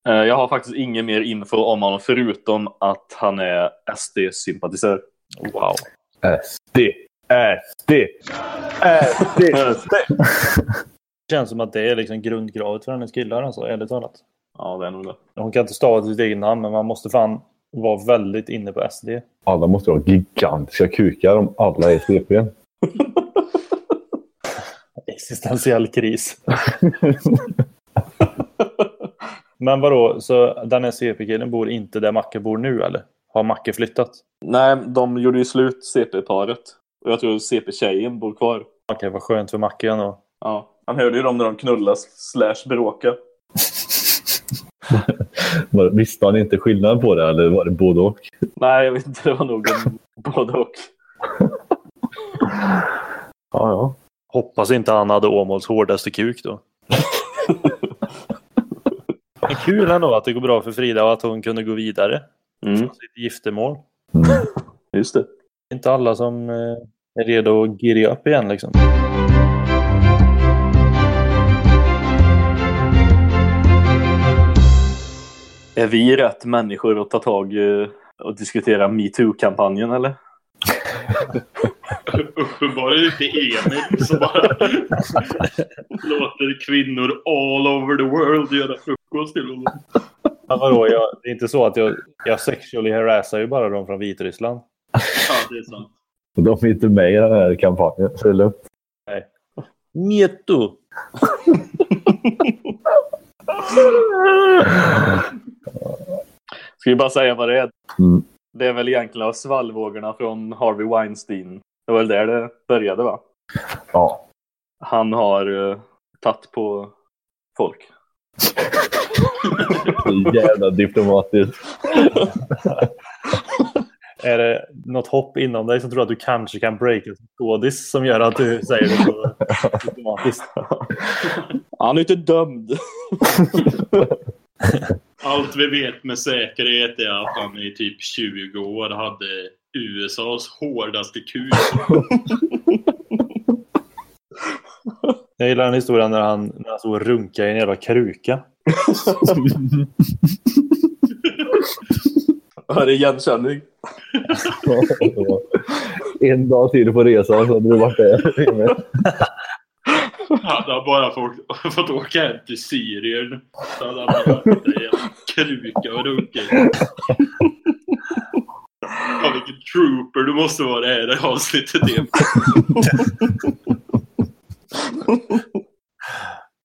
Eh, Jag har faktiskt ingen mer info om honom förutom att han är SD-sympatisör. Wow. SD, SD, SD. Det känns som att det är liksom grundkravet för hennes killar, alltså, ärligt talat. Ja, det är nog det. Hon kan inte stava till sitt eget namn, men man måste fan vara väldigt inne på SD. Alla måste ha gigantiska kukar om alla är CP. Existentiell kris. Men vadå, så den här CP-killen bor inte där Macke bor nu eller? Har Macke flyttat? Nej, de gjorde ju slut, CP-paret. Och jag tror CP-tjejen bor kvar. Okej, vad skönt för Macke ändå. Ja. Han hörde ju dem när de knullas slash bråka. Var- Visste han inte skillnad på det eller var det både och? Nej, jag vet inte. Det var nog en både och. Ja, ja. Hoppas inte han hade Åmåls hårdaste kuk då. Men kul ändå att det går bra för Frida och att hon kunde gå vidare. Mm, Från sitt giftermål. Mm. just det. Inte alla som eh, är redo att giddy upp igen liksom. Är vi rätt människor att ta tag och diskutera metoo-kampanjen eller? Uppenbarligen inte Emil som bara låter kvinnor all over the world göra till honom. Men vadå, jag, det är inte så att jag, jag sexually harassar ju bara dem från Vitryssland. Ja, det är sant. Och de är inte med i den här kampanjen. Så det är lugnt. Mieto! Ska vi bara säga vad det är? Mm. Det är väl egentligen av svallvågorna från Harvey Weinstein. Det var väl där det började va? Ja. Han har uh, tagit på folk. Så jävla diplomatiskt. Är det något hopp inom dig som tror att du kanske kan breaka som skådis som gör att du säger det så diplomatiskt? Han är inte dömd. Allt vi vet med säkerhet är att han i typ 20 år hade USAs hårdaste kuk. Jag gillar den historien när han, när han stod och runkade i en jävla kruka. Det igenkänning? en dag till på resan så hade du varit där. Hade han bara fått, fått åka hem till Syrien så hade han bara varit i en kruka och runkat. Ja, vilket trooper du måste vara det här avsnittet.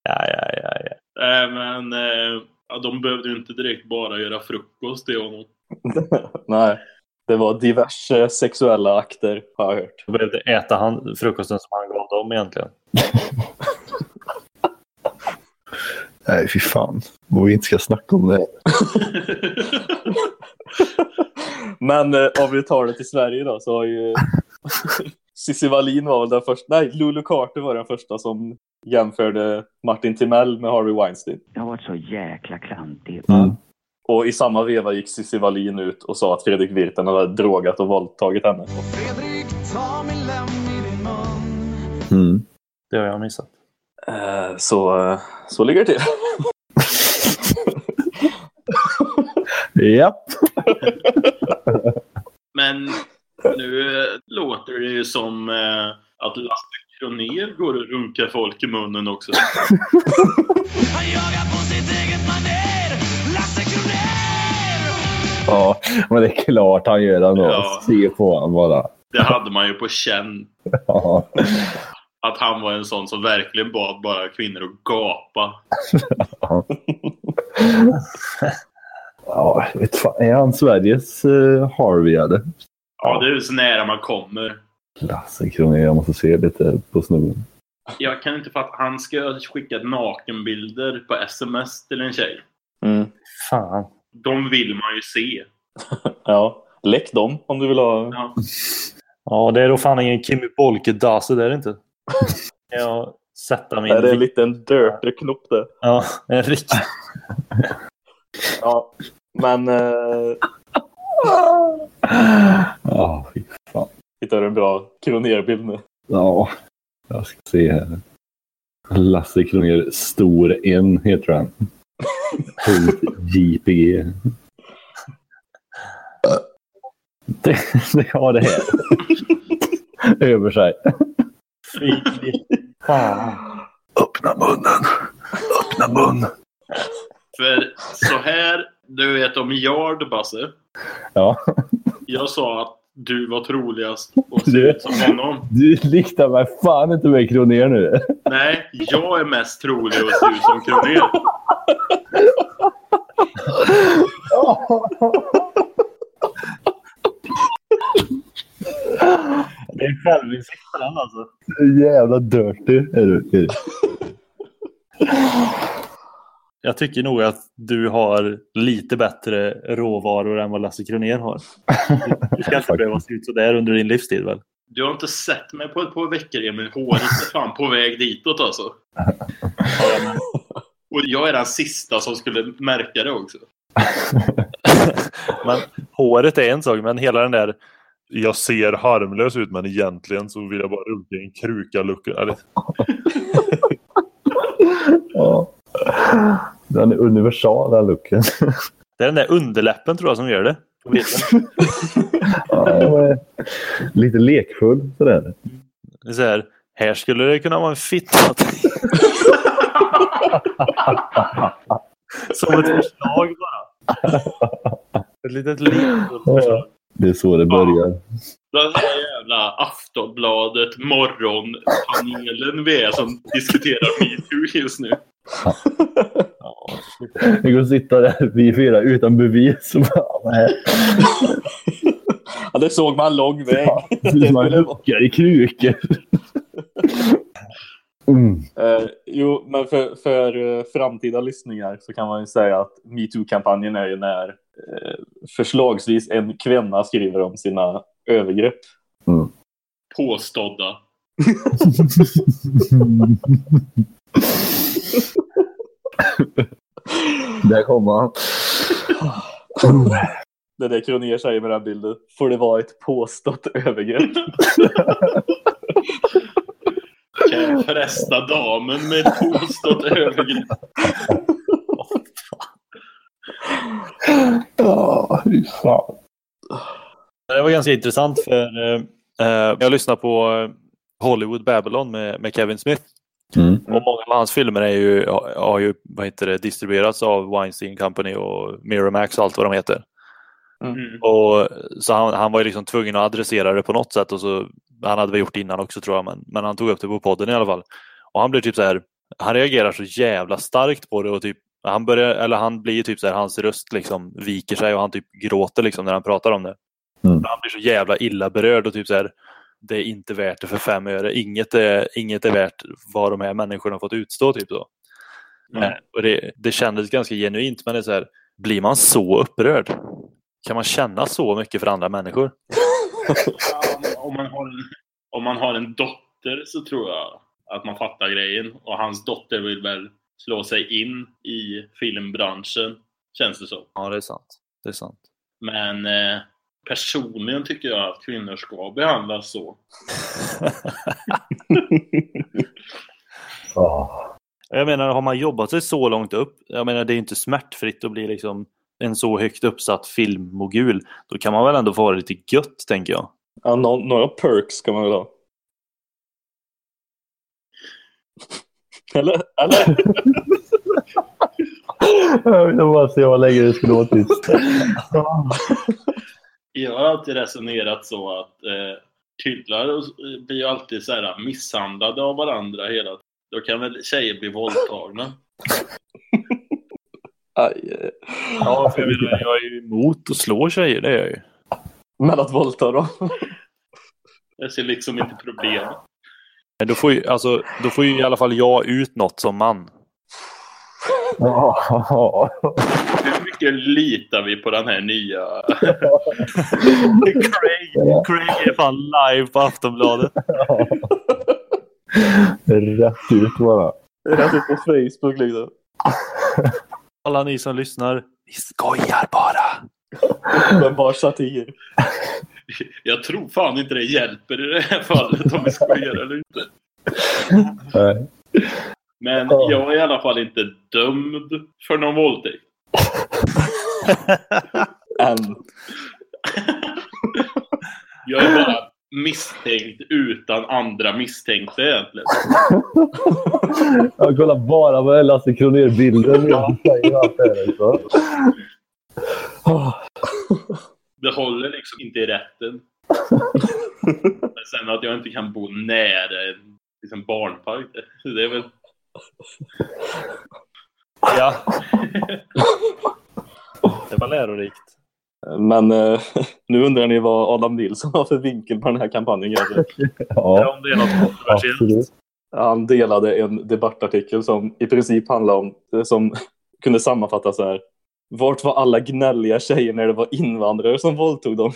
Ja, ja, ja, ja. Nej, men eh, ja, de behövde ju inte direkt bara göra frukost till honom. Nej, det var diverse sexuella akter har jag hört. De behövde äta han, frukosten som han gav dem egentligen. Nej, fy fan. Vad vi inte ska snacka om det. Men eh, om vi tar det till Sverige då så har ju Cissi Wallin var väl den första, nej Lulu Carter var den första som jämförde Martin Timell med Harvey Weinstein. Jag har varit så jäkla klantig. Mm. Och i samma veva gick Cissi Wallin ut och sa att Fredrik Virtanen hade drogat och våldtagit henne. Fredrik, ta min läm i din mun. Mm. Det har jag missat. Eh, så, eh, så ligger det till. Japp. Men nu eh, låter det ju som eh, att Lasse Kronér går och runkar folk i munnen också. Han jagar på sitt eget manér. Lasse Kronér! Ja, men det är klart han gör det ändå. Ja. Se på honom bara. Det hade man ju på känn. Ja. Att han var en sån som verkligen bad bara kvinnor att gapa. Ja, jag vet fan. Är han Sveriges uh, Harvey eller? Ja, det är ju så nära man kommer. Lasse Kronér, jag måste se lite på snubben. Jag kan inte fatta. Han ska ha skickat nakenbilder på sms till en tjej. Mm. Fan. De vill man ju se. Ja, läck dem om du vill ha. Ja. Ja, det är då fan ingen Kimmy Bolke-dasse, det är det inte. Jag sätta min... Det är en liten dirty knopp det. Ja, en riktig... Ja, men eh, Ja, fy fan. hittar du en bra Kronér-bild nu? Ja, jag ska se här. Lasse Kronér Stor N heter han. JPG. Det, det har det här. Över sig. Öppna munnen. Öppna mun. För så här, du vet om Yard, Basse. Ja. Jag sa att du var troligast att se Du, ut som honom. du liknar mig fan inte med Kronér nu. Nej, jag är mest trolig att se ut som Kronér. Det är självinsikt på den alltså. Jävla dirty är du. Är du. Jag tycker nog att du har lite bättre råvaror än vad Lasse Kronér har. Du ska inte behöva se ut sådär under din livstid väl? Du har inte sett mig på ett par veckor Emil. Håret är fan på väg ditåt alltså. Och jag är den sista som skulle märka det också. Men håret är en sak, men hela den där jag ser harmlös ut men egentligen så vill jag bara runka i en kruka lucka. Ja. Den är universal den looken. det är den där underläppen tror jag som gör det. Ja, lite lekfull sådär. Det är så här, här skulle det kunna vara en fitta. Som ett förslag bara. Ett litet lekfullt förslag. Det är så det börjar. Den här jävla Aftonbladet morgonpanelen vi är som diskuterar metoo just nu. Vi går och sitta där, vi fyra, utan bevis. Bara. Ja, det såg man lång väg. Man luckar i krukor. Mm. Eh, jo, men för, för eh, framtida lyssningar så kan man ju säga att metoo-kampanjen är ju när eh, förslagsvis en kvinna skriver om sina övergrepp. Mm. Påstådda. Där kommer han. Det är det Kronér säger med den bilden. Får det vara ett påstått övergrepp? Kan jag fresta damen med ett påstått övergrepp? Ja, fy fan. Det var ganska intressant för eh, eh, jag lyssnade på Hollywood Babylon med, med Kevin Smith. Mm. Och många av hans filmer är ju, har ju vad heter det, distribuerats av Weinstein Company och Miramax och allt vad de heter. Mm. Och, så han, han var ju liksom tvungen att adressera det på något sätt. Och så, han hade väl gjort det innan också tror jag, men, men han tog upp det på podden i alla fall. Och han blev typ så här, han reagerar så jävla starkt på det och typ han börjar, eller han blir typ så här, hans röst liksom viker sig och han typ gråter liksom när han pratar om det. Mm. Han blir så jävla illa berörd och typ så här, det är inte värt det för fem öre. Inget är, inget är värt vad de här människorna har fått utstå. Typ så. Mm. Eh, Och det, det kändes ganska genuint men det är så här, blir man så upprörd? Kan man känna så mycket för andra människor? om, man har en, om man har en dotter så tror jag att man fattar grejen. Och hans dotter vill väl slå sig in i filmbranschen, känns det som. Ja, det är sant. Det är sant. Men eh, personligen tycker jag att kvinnor ska behandlas så. Jag menar, har man jobbat sig så långt upp, jag menar det är inte smärtfritt att bli liksom en så högt uppsatt filmmogul. Då kan man väl ändå få ha det lite gött, tänker jag. Ja, nå- några perks kan man väl ha. Eller? Eller? Jag vill bara se vad länge det skulle vara tyst. Jag har alltid resonerat så att eh, killar och- blir ju alltid så här misshandlade av varandra hela tiden. Då kan väl tjejer bli våldtagna? Aj, eh. Ja, för jag, menar, jag är ju emot att slå tjejer, det är jag ju. Men att våldta då? Jag ser liksom inte problemet. Men då får ju, alltså, då får ju i alla fall jag ut något som man. Mycket litar vi på den här nya... Craig, Craig är fan live på Aftonbladet. Rätt ut bara. Rätt ut på Facebook liksom. Alla ni som lyssnar, vi skojar bara. Uppenbar satir. Jag tror fan inte det hjälper i det här fallet om vi skojar eller inte. Nej. Men jag är i alla fall inte dömd för någon våldtäkt. Än. Jag är bara misstänkt utan andra misstänkta egentligen. Jag kollar bara på Lasse Kronér-bilden. Det håller liksom inte i rätten. Men sen att jag inte kan bo nära en liksom barnpark, det är väl... Ja. Det var lärorikt. Men eh, nu undrar ni vad Adam Nilsson har för vinkel på den här kampanjen. kanske? Ja, Om det är något kontroversiellt. Han delade en debattartikel som i princip handlade om, eh, som kunde sammanfattas så här. Vart var alla gnälliga tjejer när det var invandrare som våldtog dem?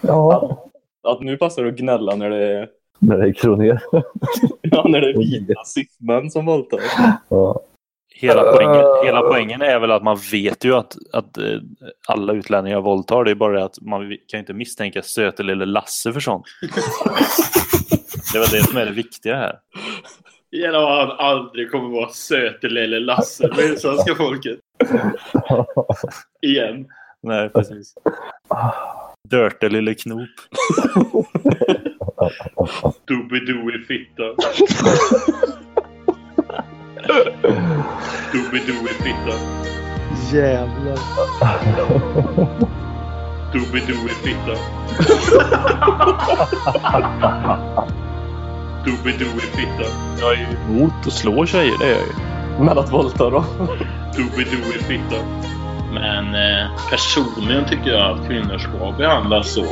Ja. Att nu passar det att gnälla när det är, När det är Kronér. ja, när det är vita cismän som våldtar. Ja. Hela poängen, hela poängen är väl att man vet ju att, att eh, alla utlänningar våldtar. Det är bara det att man kan inte misstänka söte lille Lasse för sånt. Det väl det som är det viktiga här. Gäller vad han aldrig kommer vara söte lille Lasse med svenska folket. Igen. Nej, precis. Dirty lille knop. Doobidoo fitta. Doobidoo fitta. Jävlar. Doobidoo fitta. Doobidoo fitta. Jag är emot att slå tjejer, det är jag ju. Men att våldta då? Doobidoo fitta. Men eh, personligen tycker jag att kvinnor ska behandlas så.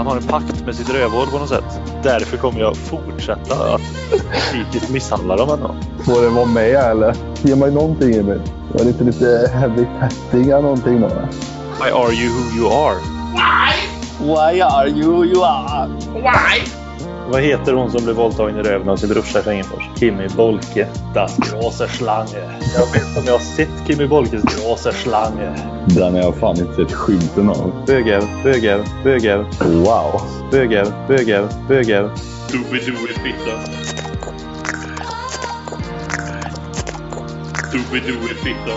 Man har en pakt med sitt rövhål på något sätt. Därför kommer jag fortsätta att kritiskt misshandla dem ändå. Får det vara med eller? Ge mig någonting Emil. Var det inte lite heavy petting eller någonting då? Why are you who you are? Why are you who you are? Vad heter hon som blev våldtagen i röven av sin brorsa i Fengersfors? Kimmy Bolke. Das große Schlange. Jag vet om jag har sett Kimmy Bolkes große Schlange. Den har jag fan inte sett skymten av. Böger, böger, böger, Wow. böger, böger, böger. Doobidoo fitta. Doobidoo fitta.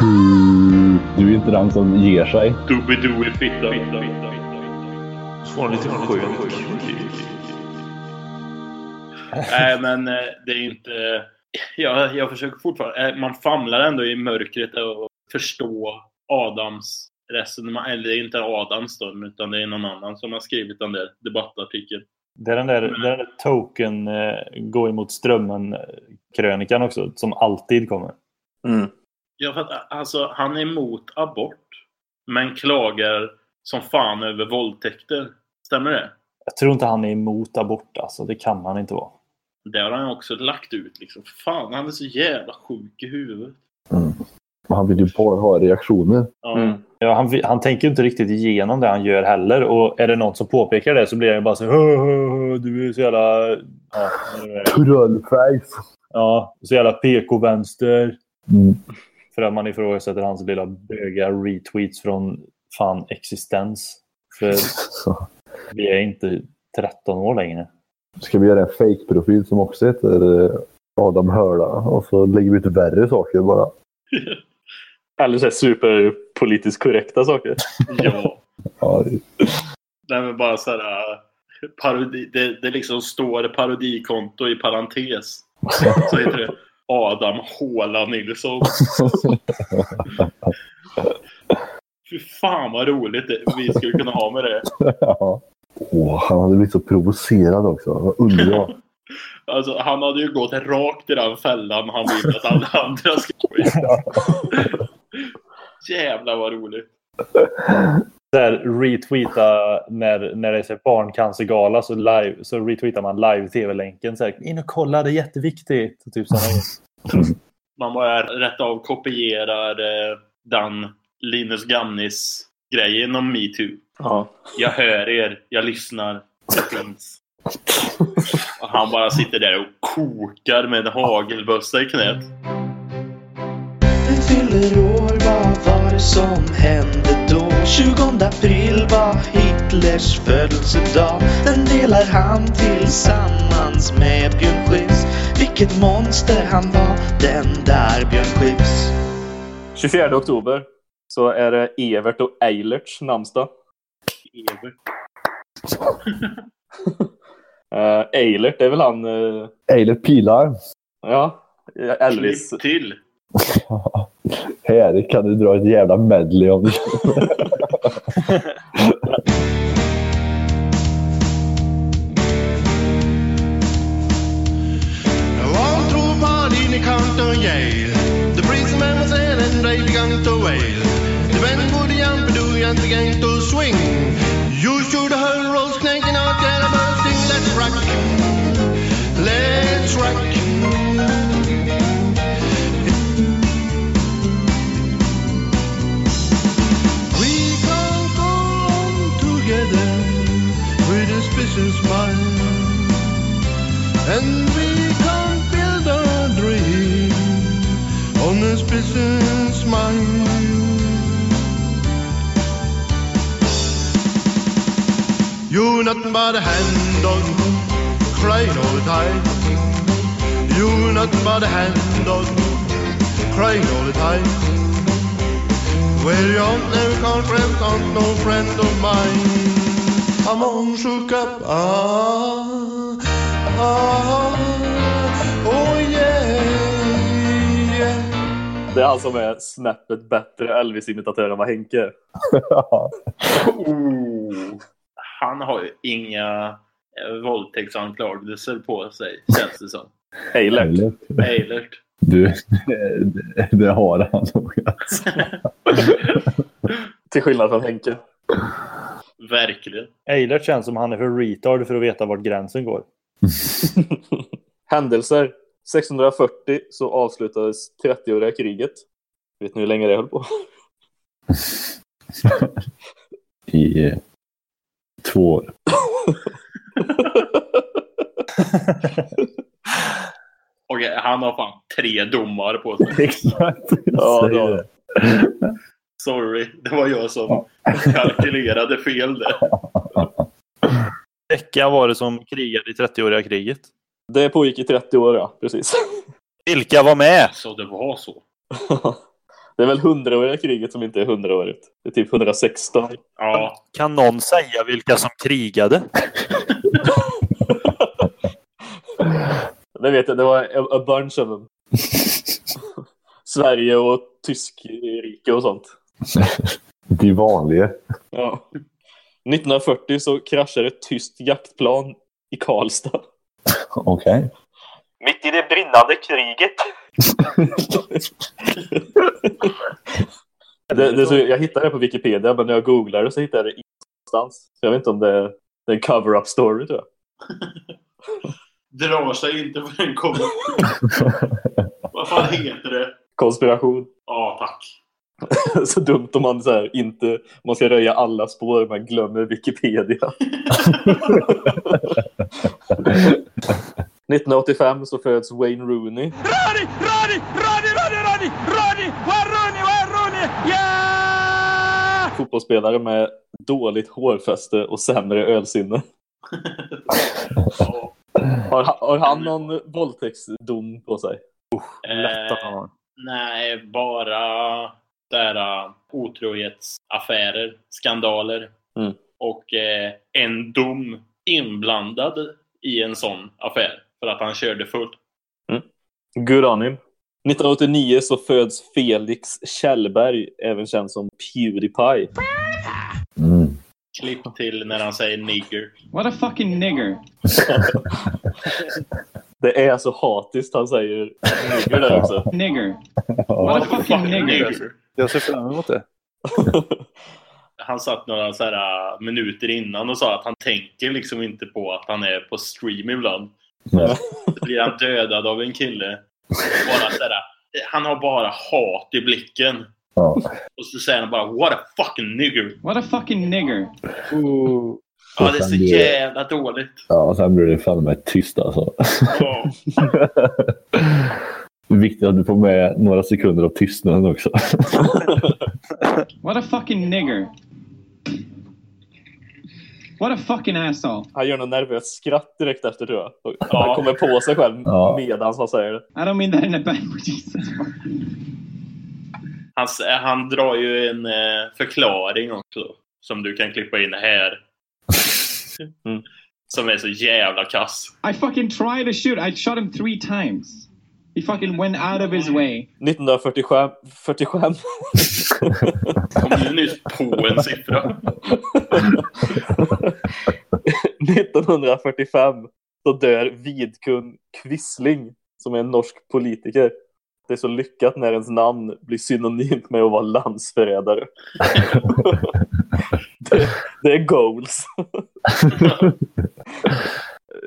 Du, du är inte den som ger sig. Doobidoo fitta. Så får hon lite skön Nej, men eh, det är inte jag, jag försöker fortfarande, eh, man famlar ändå i mörkret och förstå Adams resonemang. Eller det är inte Adams då, utan det är någon annan som har skrivit den där debattartikeln. Det är den där, det är den där token eh, gå emot strömmen-krönikan också, som alltid kommer. Mm. Ja, för att, alltså, han är emot abort, men klagar som fan över våldtäkter. Stämmer det? Jag tror inte han är emot abort, alltså. Det kan han inte vara. Det har han också lagt ut. Liksom. Fan, han är så jävla sjuk i huvudet. Men Han vill ju bara ha reaktioner. Ja. Mm. Ja, han, han tänker inte riktigt igenom det han gör heller. Och är det någon som påpekar det så blir han ju bara så här, "Hö, hö, hö, Du är så jävla... Ja? Trollface. ja så jävla PK-vänster. Mm. För att man ifrågasätter hans lilla böga retweets från fan existens. För vi är inte 13 år längre. Ska vi göra en fake-profil som också heter eh, Adam Hörla och så lägger vi ut värre saker bara. Eller så superpolitiskt korrekta saker. ja. Ja, det- Nej, men bara så här... äh, Parodi, det, det liksom står parodikonto i parentes. Så heter det Adam Håla Nilsson. Fy fan vad roligt det, vi skulle kunna ha med det. ja. Åh, han hade blivit så provocerad också. Vad undrar Alltså, han hade ju gått rakt i den fällan han vill att alla andra ska gå i. Jävlar vad roligt. Där retweeta när, när det är så barncancergala så, live, så retweetar man live-tv-länken. In och kolla, det är jätteviktigt. Typ sådana grejer. Man bara rätt av kopierar eh, den Linus Gamnis-grejen om metoo. Ja. Jag hör er, jag lyssnar, det finns. Och han bara sitter där och kokar med en hagelbössa i knät. Du fyller år, vad var det som hände då? 20 april var Hitlers födelsedag. Den delar han tillsammans med Björn Skifs. Vilket monster han var, den där Björn Skifs. 24 oktober så är det Evert och Eilerts namnsdag. Evert. Uh, Eilert är väl han... Uh, Eilert Pilar. ja, Elvis. Klipp till. Här kan du dra ett jävla medley om du in Yale. The and they began to wail. The band would jump and do and began to swing. You're nothing but a hand dog, crying all the time. You're nothing but a hand dog, crying all the time. Well, you're never confident, not no friend of mine. I'm on shook up, ah, ah, oh yeah, yeah. Det är han som är snäppet bättre Elvis-imitatör än vad Henke är. Oh. Han har ju inga eh, våldtäktsanklagelser på sig, känns det som. Eilert. Eilert. Du, det, det har han nog. Alltså. Till skillnad från Henke. Verkligen. Eilert känns som han är för retard för att veta vart gränsen går. Händelser. 1640 så avslutades 30-åriga kriget. Vet ni hur länge det höll på? I eh, två år. Okej, han har fan tre domar på sig. Exakt. Ja, det. Sorry, det var jag som kalkylerade fel där. Vilka var det som krigade i 30-åriga kriget? Det pågick i 30 år, ja. Precis. Vilka var med? Så det var så. Det är väl 100-åriga kriget som inte är 100-årigt. Det är typ 116. Ja, Kan någon säga vilka som krigade? Det vet jag, det var a, a bunch of them. Sverige och Tyskrike och sånt. De vanliga. Ja. 1940 så kraschade ett tyskt jaktplan i Karlstad. Okej. Mitt i det brinnande kriget. Det, det, är så, jag hittade det på Wikipedia, men när jag googlade så hittade jag det ingenstans. Så jag vet inte om det, det är en cover-up story tror jag. Drar sig inte för en kommer. Vad fan heter det? Konspiration. Ja, tack. så dumt om man så här, inte man ska röja alla spår men glömmer Wikipedia. 1985 så föds Wayne Rooney. Rani, Rani, Rani, Rani, Rani, Rani, var Rooney, var Rooney, ja! Fotbollsspelare med dåligt hårfäste och sämre ölsinne. har, har han någon våldtäktsdom på sig? Lätt att han har. Nej, bara där uh, otrohetsaffärer, skandaler Mm. och eh, en dom inblandad i en sån affär för att han körde full. Good on him. 1989 så föds Felix Kjellberg, även känd som Pewdiepie. Klipp till när han säger nigger. What a fucking nigger. Det är så hatiskt han säger nigger där också. Nigger. What a fucking nigger. Jag ser fram emot det. Han satt några så här, uh, minuter innan och sa att han tänker liksom inte på att han är på stream ibland. Nej. Så blir han dödad av en kille. Bara så här, han har bara hat i blicken. Ja. Och så säger han bara What a fucking nigger. What a fucking nigger. Ja, det är så jävla dåligt. Ja, sen blir det fan med tyst alltså. Ja. Viktigt att du får med några sekunder av tystnaden också. What a fucking nigger. What a fucking asshole. Han gör något nervöst skratt direkt efter tror jag. Ja. Han kommer på sig själv Ja. medans han säger det. I don't mean that in a bad way. Jesus. Han, han drar ju en eh, förklaring också. Som du kan klippa in här. Mm. Som är så jävla kass. I fucking tried to shoot. I shot him three times. He fucking went out of his way. 1945 45. Kom ju nyss på en siffra. 1945 så dör Vidkun Quisling som är en norsk politiker. Det är så lyckat när ens namn blir synonymt med att vara landsförrädare. det, det är goals.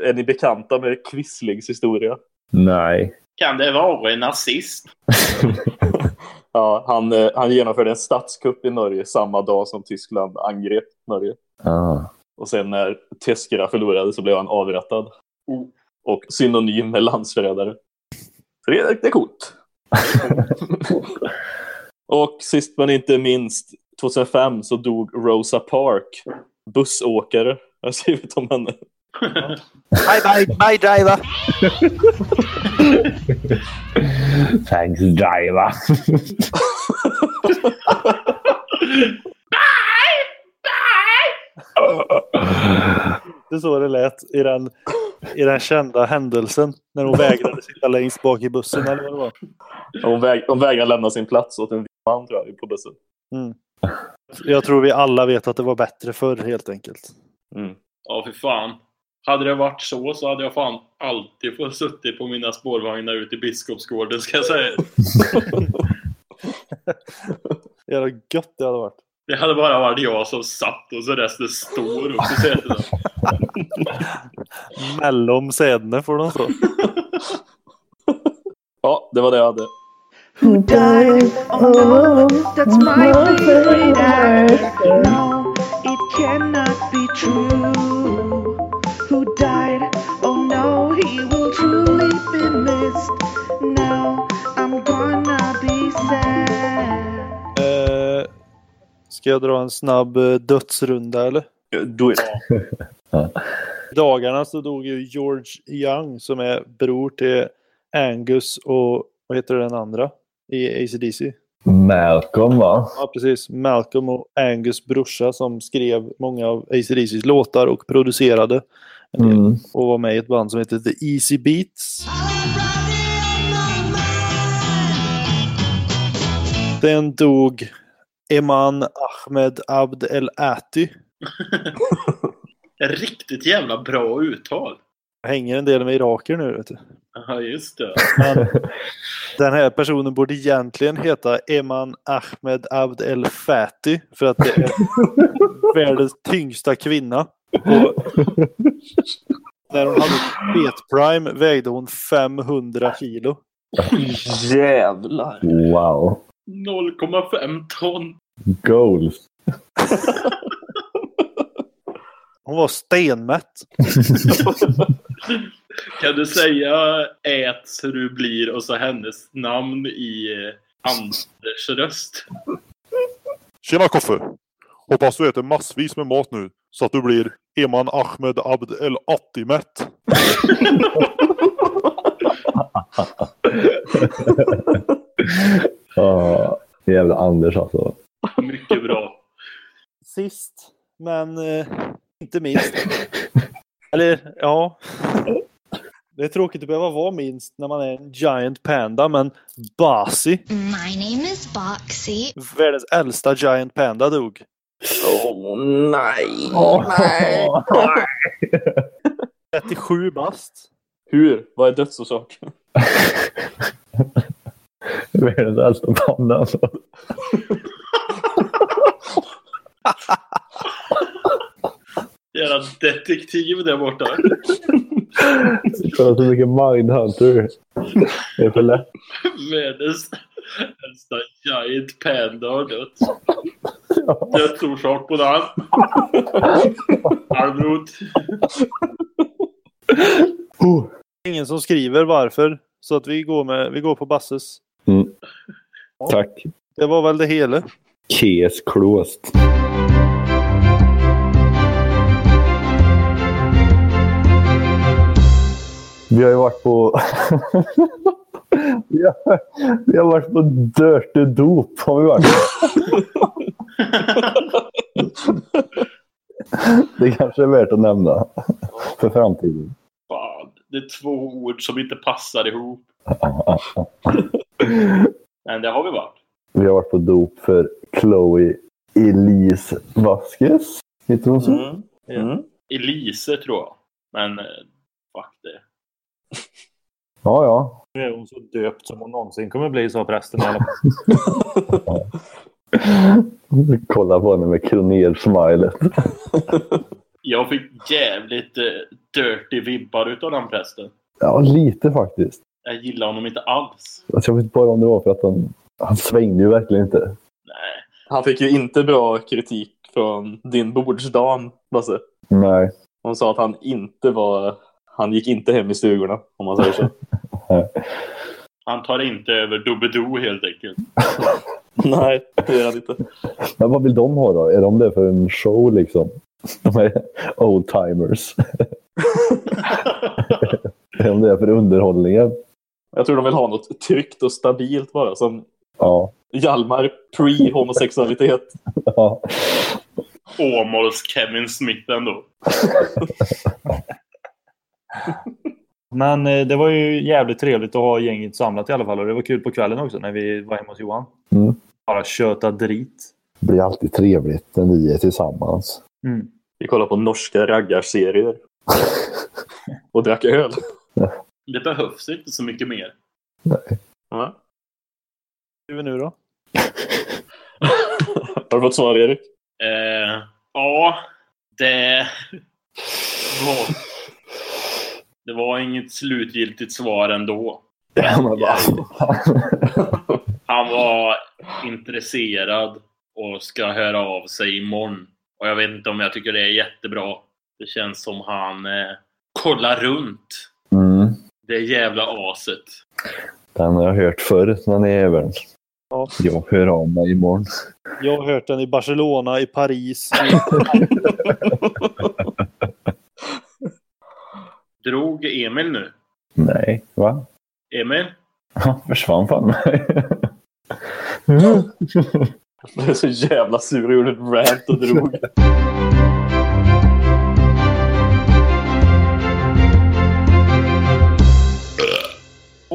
är ni bekanta med Quislings historia? Nej. Kan det vara en nazist? Ja, han, eh, han genomförde en statskupp i Norge samma dag som Tyskland angrep Norge. Ah. Och sen när tyskarna förlorade så blev han avrättad. Och synonym med landsförrädare. Så det, det är coolt. och sist men inte minst, 2005 så dog Rosa Park, bussåkare. Jag har skrivit om henne. Bye bye, bye driver. Thanks driver. Det är så det lät i den, i den kända händelsen när hon vägrade sitta längst bak i bussen eller vad det var. Hon, väg, hon vägrar lämna sin plats åt en vit man tror jag, på bussen. Mm. Jag tror vi alla vet att det var bättre förr helt enkelt. Mm. Ja, för fan. Hade det varit så så hade jag fan alltid fått suttit på mina spårvagnar ute i Biskopsgården ska jag säga. Jävla gött det hade varit. Det hade bara varit jag som satt och så resten står upp i sätena. Mellom sädena får de stå. Ja, det var det jag hade. Who died? Oh, that's my favorite. No, it cannot be true. Missed. Now I'm gonna be sad. Eh, ska jag dra en snabb eh, dödsrunda eller? Do it. I dagarna så dog ju George Young som är bror till Angus och vad heter den andra i ACDC? Malcolm va? Ja precis, Malcolm och Angus brorsa som skrev många av ACDCs låtar och producerade Mm. Och var med i ett band som heter The Easy Beats. Sen dog Eman Ahmed Abd El Ati. Riktigt jävla bra uttal. Hänger en del med iraker nu. Vet du. Ja, just det. Men den här personen borde egentligen heta Eman Ahmed Abd El Fati för att det är världens tyngsta kvinna. Och när hon hade bet prime vägde hon 500 kilo. Jävlar. Wow. 0,5 ton. Goals. Hon var stenmätt. Kan du säga ät så du blir och så hennes namn i eh, Anders röst? Tjena Koffe! Hoppas du äter massvis med mat nu så att du blir Eman Ahmed Abd El Atti-mätt. Ja, jävla Anders alltså. Mycket bra. Sist, men eh, inte minst. Eller ja. Det är tråkigt att behöva vara minst när man är en giant panda, men Basi, My name is Boxy. världens äldsta giant panda, dog. Åh oh, nej. nej. 37 bast. Hur? Vad är dödsorsak? Världens äldsta panda alltså. Jävla detektiv där borta. Kolla så mycket Mindhunter. Det är för lätt. Världens äldsta giant panda har dött. Dödsorsak på den. Halvrot. Ingen som skriver varför, så att vi går, med, vi går på Basses. Mm. Tack. Det var väl det hela. Kes closed. Vi har ju varit på... vi, har, vi har varit på Dirty Dop. Har vi varit. det kanske är värt att nämna för framtiden. Fan, det är två ord som inte passar ihop. Men det har vi varit. Vi har varit på dop för Chloe Elise Vasquez. Heter hon så? Mm. Mm. Elise tror jag. Men eh, fuck det. Ja, ja. Nu är hon så döpt som hon någonsin kommer bli, sa prästen i alla fall. Kolla på henne med kroner-smilet. Jag fick jävligt eh, dirty vibbar utav den prästen. Ja, lite faktiskt. Jag gillar honom inte alls. Jag vet bara om det var för att han, han svängde ju verkligen inte. Han fick ju inte bra kritik från din bordsdam, Basse. Nej. Hon sa att han inte var... Han gick inte hem i stugorna, om man säger så. Han tar inte över Doobidoo helt enkelt. Nej, det gör han inte. Men vad vill de ha då? Är de det för en show liksom? De är old-timers. är de det för underhållningen? Jag tror de vill ha något tryggt och stabilt bara, som Ja. Hjalmar pre-homosexualitet. ja. Åmåls Kevin Smith ändå. Men eh, det var ju jävligt trevligt att ha gänget samlat i alla fall. Och det var kul på kvällen också när vi var hemma hos Johan. Mm. Bara köta drit. Det blir alltid trevligt när vi är tillsammans. Mm. Vi kollar på norska raggarserier. och drack öl. Det behövs inte så mycket mer. Nej. Ja. Hur är vi nu då? Har du fått svar, Erik? Eh, ja, det var, det var inget slutgiltigt svar ändå. Han var intresserad och ska höra av sig imorgon. Och jag vet inte om jag tycker det är jättebra. Det känns som han eh, kollar runt. Det jävla aset. Den har jag hört förr, den är även. Ja. Jag hör av mig imorgon. Jag har hört den i Barcelona, i Paris. Drog Emil nu? Nej, va? Emil? Han försvann fan mig. Jag är så jävla sur och gjorde ett rant och drog.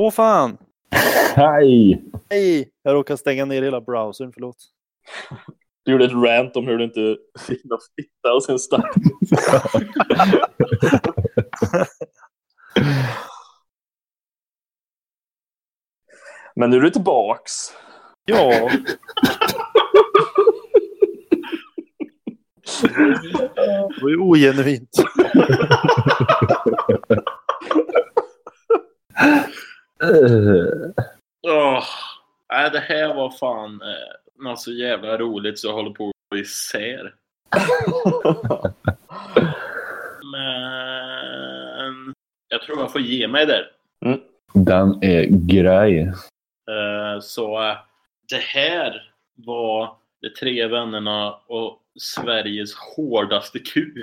Åh fan! Hej! Hej! Jag råkade stänga ner hela browsern, förlåt. Du gjorde ett rant om hur du inte fick någon fitta och sen stack. Men nu är du tillbaks. Ja. Det var ju ogenuint. Åh, nej, det här var fan eh, något så jävla roligt så jag håller på att gå isär. Men jag tror jag får ge mig där. Den är grej. Eh, Så eh, det här var de tre vännerna och Sveriges hårdaste kuk.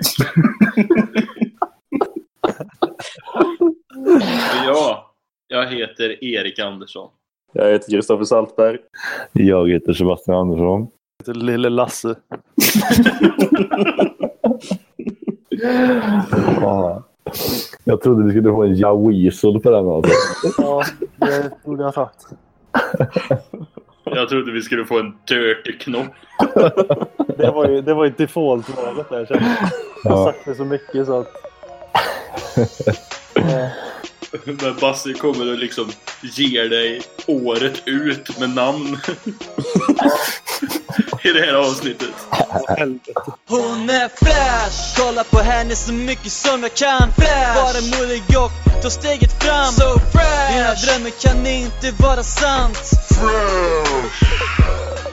Ja, jag heter Erik Andersson. Jag heter Kristoffer Saltberg. Jag heter Sebastian Andersson. Jag heter Lille Lasse. Ja. Jag trodde vi skulle få en jaweasel på den. Alltså. Ja, det borde jag sagt. Jag trodde vi skulle få en dirty knopp. Det var ju, det var ju default-valet där. Jag har Ja. sagt det så mycket så att... Men Basse kommer och liksom ger dig året ut med namn. I det här avsnittet. Hon är flash Kolla på henne så mycket som jag kan. Flash Vara modig och ta steget fram. So fresh. Dina drömmar kan inte vara sant. Fresh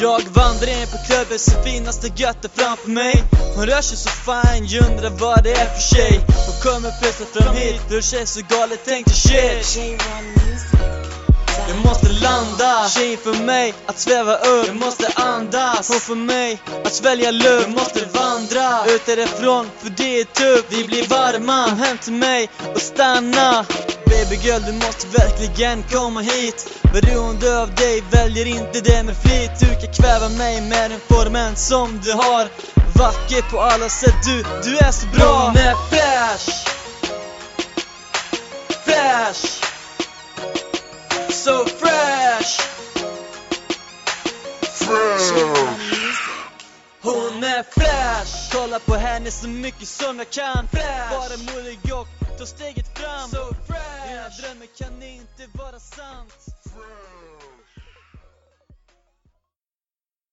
Jag vandrar in på klubben, ser finaste götter framför mig. Hon rör sig så fine, jag undrar vad det är för tjej. Hon kommer plötsligt fram hit, rör sig så galet, tänkte shit jag måste landa tjejen för mig att sväva upp. Jag måste andas Hon för mig att svälja luft. Jag måste vandra ut därifrån för det är tufft. Vi blir varma Kom hem till mig och stanna. Baby girl du måste verkligen komma hit. Beroende av dig väljer inte det med flit. Du kan kväva mig med den formen som du har. Vacker på alla sätt du, du är så bra. Hon är flash Flash so fresh hon är fräsch, Kolla på henne så mycket som jag kan. Fräsch. Vara modig och ta steget fram. So fresh. Dina drömmar kan inte vara sant.